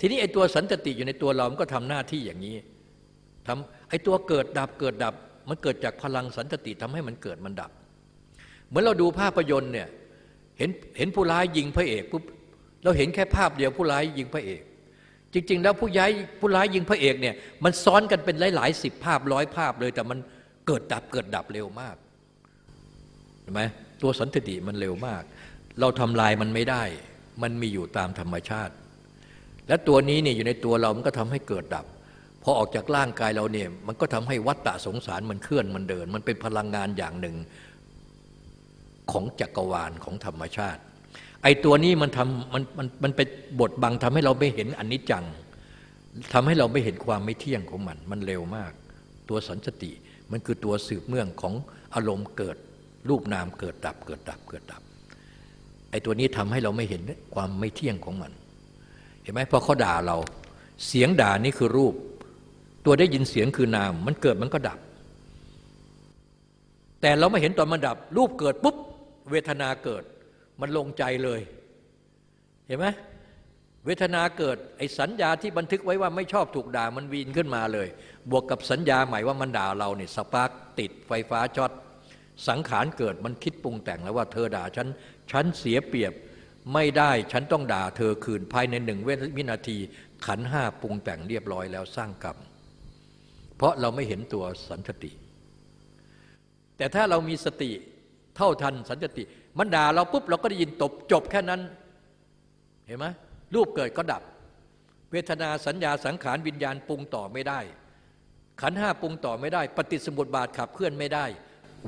ทีนี้ไอ้ตัวสันติอยู่ในตัวเรา มันก็ทำหน้าที่อย่างนี้ทำไอ้ตัวเกิดดับเกิดดับ มันเกิดจากพลังสันติทำให้มันเกิดมันดับ เหมือนเราดูภาพยนตร์เนี่ยเห็นเห็นผู้ร้ายยิงพระเอกปุ๊บเราเห็นแค่ภาพเดียวผู้ร้ายยิงพระเอก จริง ๆ แล้วผู้ย้ายผู้ร้ายยิงพระเอกเนี่ยมันซ้อนกันเป็นหลายๆสิบภาพร้อยภาพเลย แต่มันเกิดดับเกิดดับเร็วมากเห็นไหมตัวสันติมันเร็วมาก เราทำลายมันไม่ได้ มันมีอยู่ตามธรรมชาติ และตัวนี้เนี่ยอยู่ในตัวเรามันก็ทำให้เกิดดับพอออกจากร่างกายเราเนี่ยมันก็ทำให้วัฏฏะสงสารมันเคลื่อนมันเดิน มันเป็นพลังงานอย่างหนึ่งของจักรวาลของธรรมชาติ ไอ้ตัวนี้มันทำมันมันมันเป็นบทบังทำให้เราไม่เห็นอนนิจจังทำให้เราไม่เห็นความไม่เที่ยงของมัน มันเร็วมาก ตัวสันสติมันคือตัวสืบเมื่องของอารมณ์เกิด รูปนามเกิดดับ เกิดดับเกิดดับไอ้ตัวนี้ทำให้เราไม่เห็นความไม่เที่ยงของมัน เห็นไหมพอเขาด่าเรา เสียงด่านี่คือรูป ตัวได้ยินเสียงคือนาม มันเกิดมันก็ดับ แต่เราไม่เห็นตอนมันดับ รูปเกิดปุ๊บเวทนาเกิด มันลงใจเลย เห็นไหมเวทนาเกิดไอ้สัญญาที่บันทึกไว้ว่าไม่ชอบถูกด่ามันวีนขึ้นมาเลย บวกกับสัญญาใหม่ว่ามันด่าเราเนี่ยสปาร์กติดไฟฟ้าช็อตสังขารเกิดมันคิดปรุงแต่งแล้วว่าเธอด่าฉันฉันเสียเปรียบไม่ได้ฉันต้องด่าเธอคืนภายในหนึ่งวินาที ขันห้าปรุงแต่งเรียบร้อยแล้วสร้างกรรมเพราะเราไม่เห็นตัวสันติ แต่ถ้าเรามีสติเท่าทันสันติ มันด่าเราปุ๊บเราก็ได้ยินตบจบแค่นั้น เห็นไหมรูปเกิดก็ดับ เวทนาสัญญาสังขารวิญญาณปรุงต่อไม่ได้ ขันห้าปรุงต่อไม่ได้ ปฏิสมุติบาทขับเคลื่อนไม่ได้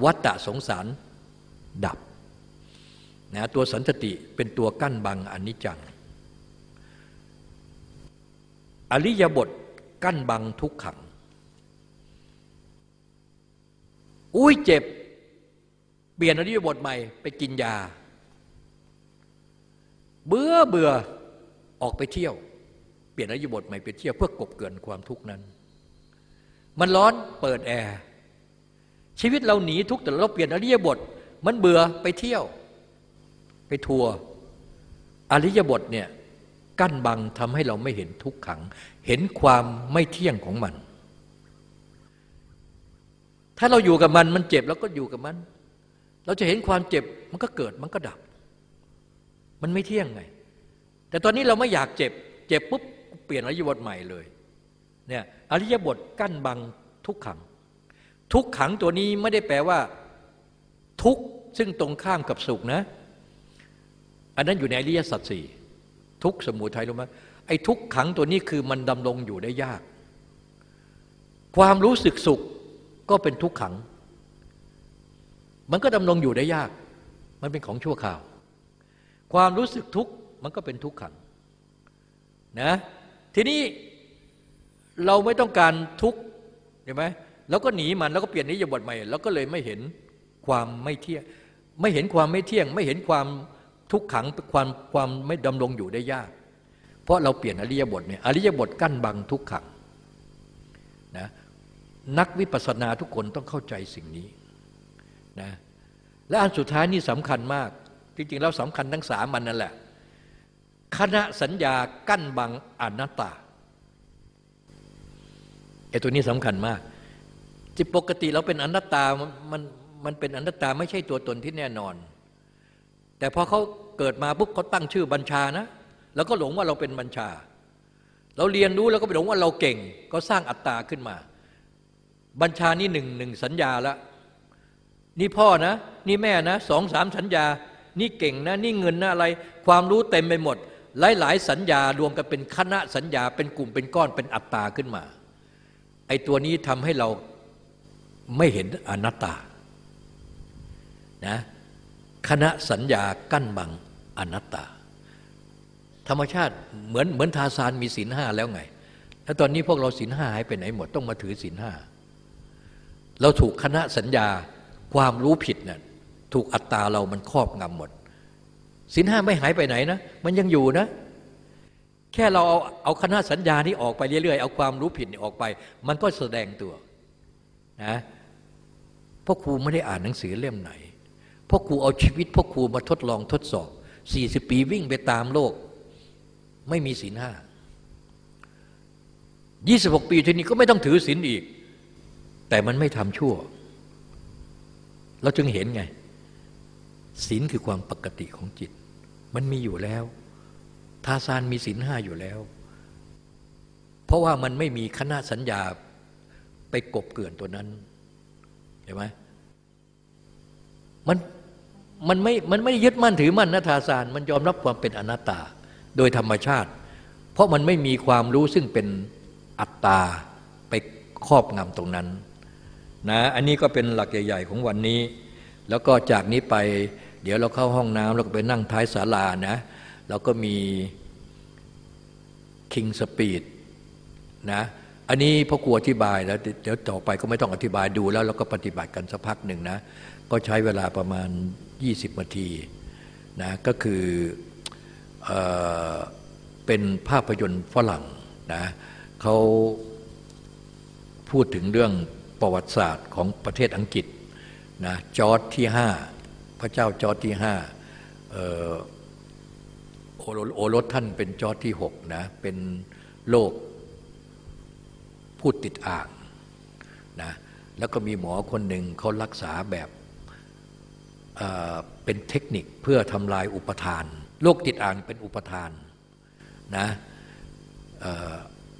วัฏฏะสงสารดับนะตัวสันติเป็นตัวกั้นบังอนิจจัง อริยบทกั้นบังทุกขัง อุ้ยเจ็บ เปลี่ยนอริยบทใหม่ไปกินยา เบื่อเบื่อออกไปเที่ยว เปลี่ยนอริยบทใหม่ไปเที่ยวเพื่อกบเกินความทุกข์นั้น มันร้อนเปิดแอร์ชีวิตเราหนีทุกข์แต่เราเปลี่ยนอริยบท มันเบื่อไปเที่ยว ไปทัวร์อริยบทเนี่ยกั้นบังทำให้เราไม่เห็นทุกขัง เห็นความไม่เที่ยงของมัน ถ้าเราอยู่กับมันมันเจ็บแล้วก็อยู่กับมัน เราจะเห็นความเจ็บมันก็เกิดมันก็ดับ มันไม่เที่ยงไง แต่ตอนนี้เราไม่อยากเจ็บ เจ็บปุ๊บเปลี่ยนอริยบทใหม่เลยเนี่ยอริยบทกั้นบังทุกขัง ทุกขังตัวนี้ไม่ได้แปลว่า ทุกซึ่งตรงข้ามกับสุขนะ อันนั้นอยู่ในอริยสัจสี่ทุกสมุทัยรู้ไหมไอ้ทุกขังตัวนี้คือมันดำรงอยู่ได้ยาก ความรู้สึกสุขก็เป็นทุกขัง มันก็ดำรงอยู่ได้ยาก มันเป็นของชั่วคราว ความรู้สึกทุกข์มันก็เป็นทุกขังนะทีนี้เราไม่ต้องการทุกข์ใช่ไหมเราก็หนีมันแล้วก็เปลี่ยนนิยบทใหม่แล้วก็เลยไม่เห็นความไม่เที่ยงไม่เห็นความไม่เที่ยง ไม่เห็นความทุกขังความความไม่ดำรงอยู่ได้ยาก เพราะเราเปลี่ยนอริยบทเนี่ยอริยบทกั้นบังทุกขังนะนักวิปัสสนาทุกคนต้องเข้าใจสิ่งนี้ นะและอันสุดท้ายนี่สำคัญมาก จริงๆแล้วสำคัญทั้งสามมันนั่นแหละ คณะสัญญากั้นบังอนัตตาไอ้ตัวนี้สำคัญมากจิตปกติเราเป็นอนัตตามันมันเป็นอนัตตาไม่ใช่ตัวตนที่แน่นอน แต่พอเขาเกิดมาปุ๊บเขาตั้งชื่อบัญชานะ แล้วก็หลงว่าเราเป็นบัญชา เราเรียนรู้แล้วก็ไปหลงว่าเราเก่ง ก็สร้างอัตตาขึ้นมา บัญชานี่หนึ่งหนึ่งสัญญาแล้ว นี่พ่อนะ นี่แม่นะสองสามสัญญา นี่เก่งนะ นี่เงินนะอะไร ความรู้เต็มไปหมด หลายหลายสัญญารวมกันเป็นคณะสัญญา เป็นกลุ่มเป็นก้อนเป็นอัตตาขึ้นมา ไอ้ตัวนี้ทำให้เราไม่เห็นอนัตตานะคณะสัญญากั้นบังอนัตตา ธรรมชาติเหมือนเหมือนทาซานมีศีลห้าแล้วไง แล้วตอนนี้พวกเราศีลห้าหายไปไหนหมดต้องมาถือศีลห้า เราถูกคณะสัญญา ความรู้ผิดนะ่ะถูกอัตตาเรามันครอบงำหมดศีลห้าไม่หายไปไหนนะ มันยังอยู่นะ แค่เราเอาเอาคณะสัญญานี้ออกไปเรื่อยๆ เอาความรู้ผิดนี่ออกไป มันก็แสดงตัวนะพ่อครูไม่ได้อ่านหนังสือเล่มไหนพ่อครูเอาชีวิตพ่อครูมาทดลองทดสอบสี่สิบปีวิ่งไปตามโลก ไม่มีศีลห้ายี่สิบหกปีทีนี้ก็ไม่ต้องถือศีลอีก แต่มันไม่ทำชั่ว เราจึงเห็นไงศีลคือความปกติของจิต มันมีอยู่แล้ว ทาซานมีศีลห้าอยู่แล้ว เพราะว่ามันไม่มีคณะสัญญาไปกบเกินตัวนั้นเห็นไหมมันมันไม่มันไม่ยึดมั่นถือมั่นนะทาสาน มันยอมรับความเป็นอนัตตา โดยธรรมชาติ เพราะมันไม่มีความรู้ซึ่งเป็นอัตตาไปครอบงำตรงนั้น นะอันนี้ก็เป็นหลักใหญ่ ๆ ของวันนี้ แล้วก็จากนี้ไปเดี๋ยวเราเข้าห้องน้ำเราก็ไปนั่งท้ายศาลานะเราก็มีคิงสปีดนะอันนี้พ่อครูอธิบายแล้วเดี๋ยวต่อไปก็ไม่ต้องอธิบายดูแล้วเราก็ปฏิบัติกันสักพักหนึ่งนะก็ใช้เวลาประมาณ 20นาทีนะก็คือเออเป็นภาพยนตร์ฝรั่งนะเขาพูดถึงเรื่อง ประวัติศาสตร์ของประเทศอังกฤษนะจอร์จที่ห้าพระเจ้าจอร์จที่ห้าโอรสท่านเป็นจอร์จที่หกนะเป็นโรคพูดติดอ่างนะแล้วก็มีหมอคนหนึ่งเขารักษาแบบเเป็นเทคนิคเพื่อทำลายอุปทานโรคติดอ่างเป็นอุปทานนะ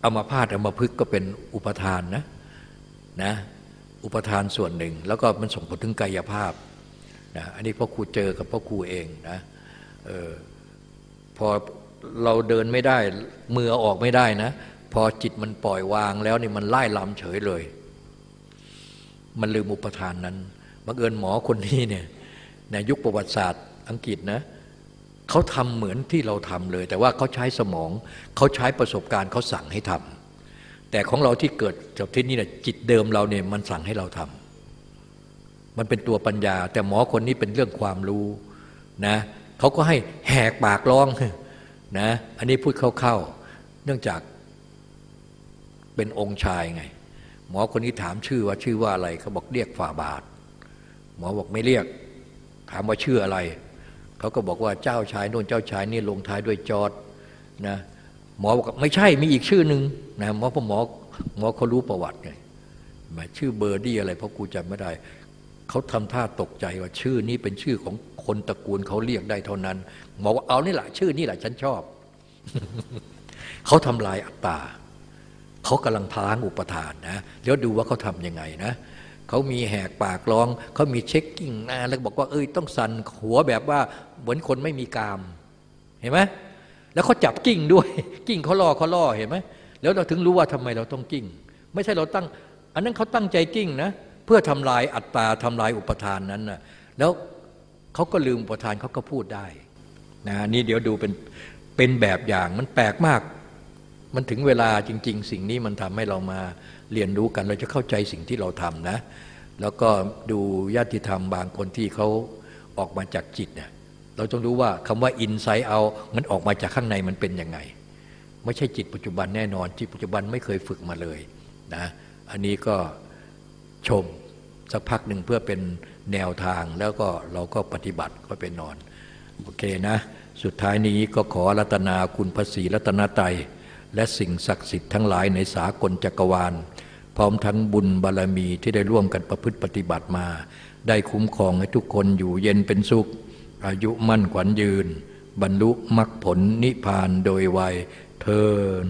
เอามาพาดเอามาพึกก็เป็นอุปทานนะ นะอุปทานส่วนหนึ่ง แล้วก็มันส่งผลถึงกายภาพนะอันนี้พ่อครูเจอกับพ่อครูเองนะออพอเราเดินไม่ได้มือออกไม่ได้นะ พอจิตมันปล่อยวางแล้วนี่มันไล่ลำเฉยเลย มันลืมอุปทานนั้นบังเอิญหมอคนนี้เนี่ยในยุคประวัติศาสตร์ อังกฤษนะเขาทำเหมือนที่เราทำเลย แต่ว่าเขาใช้สมองเขาใช้ประสบการณ์เขาสั่งให้ทำ แต่ของเราที่เกิดจากที่นี่เนี่ยจิตเดิมเราเนี่ยมันสั่งให้เราทำมันเป็นตัวปัญญา แต่หมอคนนี้เป็นเรื่องความรู้นะเขาก็ให้แหกปากร้องนะอันนี้พูดเข้าๆเนื่องจากเป็นองค์ชายไง หมอคนนี้ถามชื่อว่าชื่อว่าอะไรเขาบอกเรียกฝ่าบาท หมอบอกไม่เรียก ถามว่าชื่ออะไร เขาก็บอกว่าเจ้าชายโน่นเจ้าชายนี่ลงท้ายด้วยจอดนะ หมอบอกไม่ใช่มีอีกชื่อหนึ่งนะหมอพอหมอหมอเขารู้ประวัติไงหมายชื่อเบอร์ดี้อะไรเพราะกูจำไม่ได้ เขาทำท่าตกใจว่าชื่อนี้เป็นชื่อของคนตระกูลเขาเรียกได้เท่านั้น หมอว่าเอานี่แหละชื่อนี่แหละฉันชอบ เขาทำลายอัตตาเขากำลังพลางอุปทานนะเดี๋ยวดูว่าเขาทำยังไงนะเขามีแหกปากร้องเขามีเช็คกิ้งนะแล้วบอกว่าเอ้ยต้องสั่นหัวแบบว่าเหมือนคนไม่มีกาม เห็นไหม แล้วเขาจับกิ้งด้วย กิ้งเขาล่อเขาล่อเห็นไหมแล้วเราถึงรู้ว่าทำไมเราต้องกิ้ง ไม่ใช่เราตั้ง อันนั้นเขาตั้งใจกิ้งนะเพื่อทำลายอัตตาทำลายอุปทานนั้นนะแล้วเขาก็ลืมอุปทานเขาก็พูดได้นะนี่เดี๋ยวดูเป็นเป็นแบบอย่างมันแปลกมาก มันถึงเวลาจริง ๆ สิ่งนี้มันทำให้เรามาเรียนรู้กันเราจะเข้าใจสิ่งที่เราทำนะ แล้วก็ดูญาติธรรมบางคนที่เขาออกมาจากจิตเนี่ย เราต้องรู้ว่าคำว่าอินไซต์เอามันออกมาจากข้างในมันเป็นยังไง ไม่ใช่จิตปัจจุบันแน่นอน จิตปัจจุบันไม่เคยฝึกมาเลยนะอันนี้ก็ชมสักพักหนึ่งเพื่อเป็นแนวทางแล้วก็เราก็ปฏิบัติก็เป็นนอน โอเคนะ สุดท้ายนี้ก็ขอรัตนาคุณพระศรีรัตนตรัยและสิ่งศักดิ์สิทธิ์ทั้งหลายในสากลจักรวาล พร้อมทั้งบุญบารรมีที่ได้ร่วมกันประพฤติปฏิบัติมา ได้คุ้มครองให้ทุกคนอยู่เย็นเป็นสุข อายุมั่นขวัญยืน บรรลุมรรคผลนิพพานโดยไวยเทิน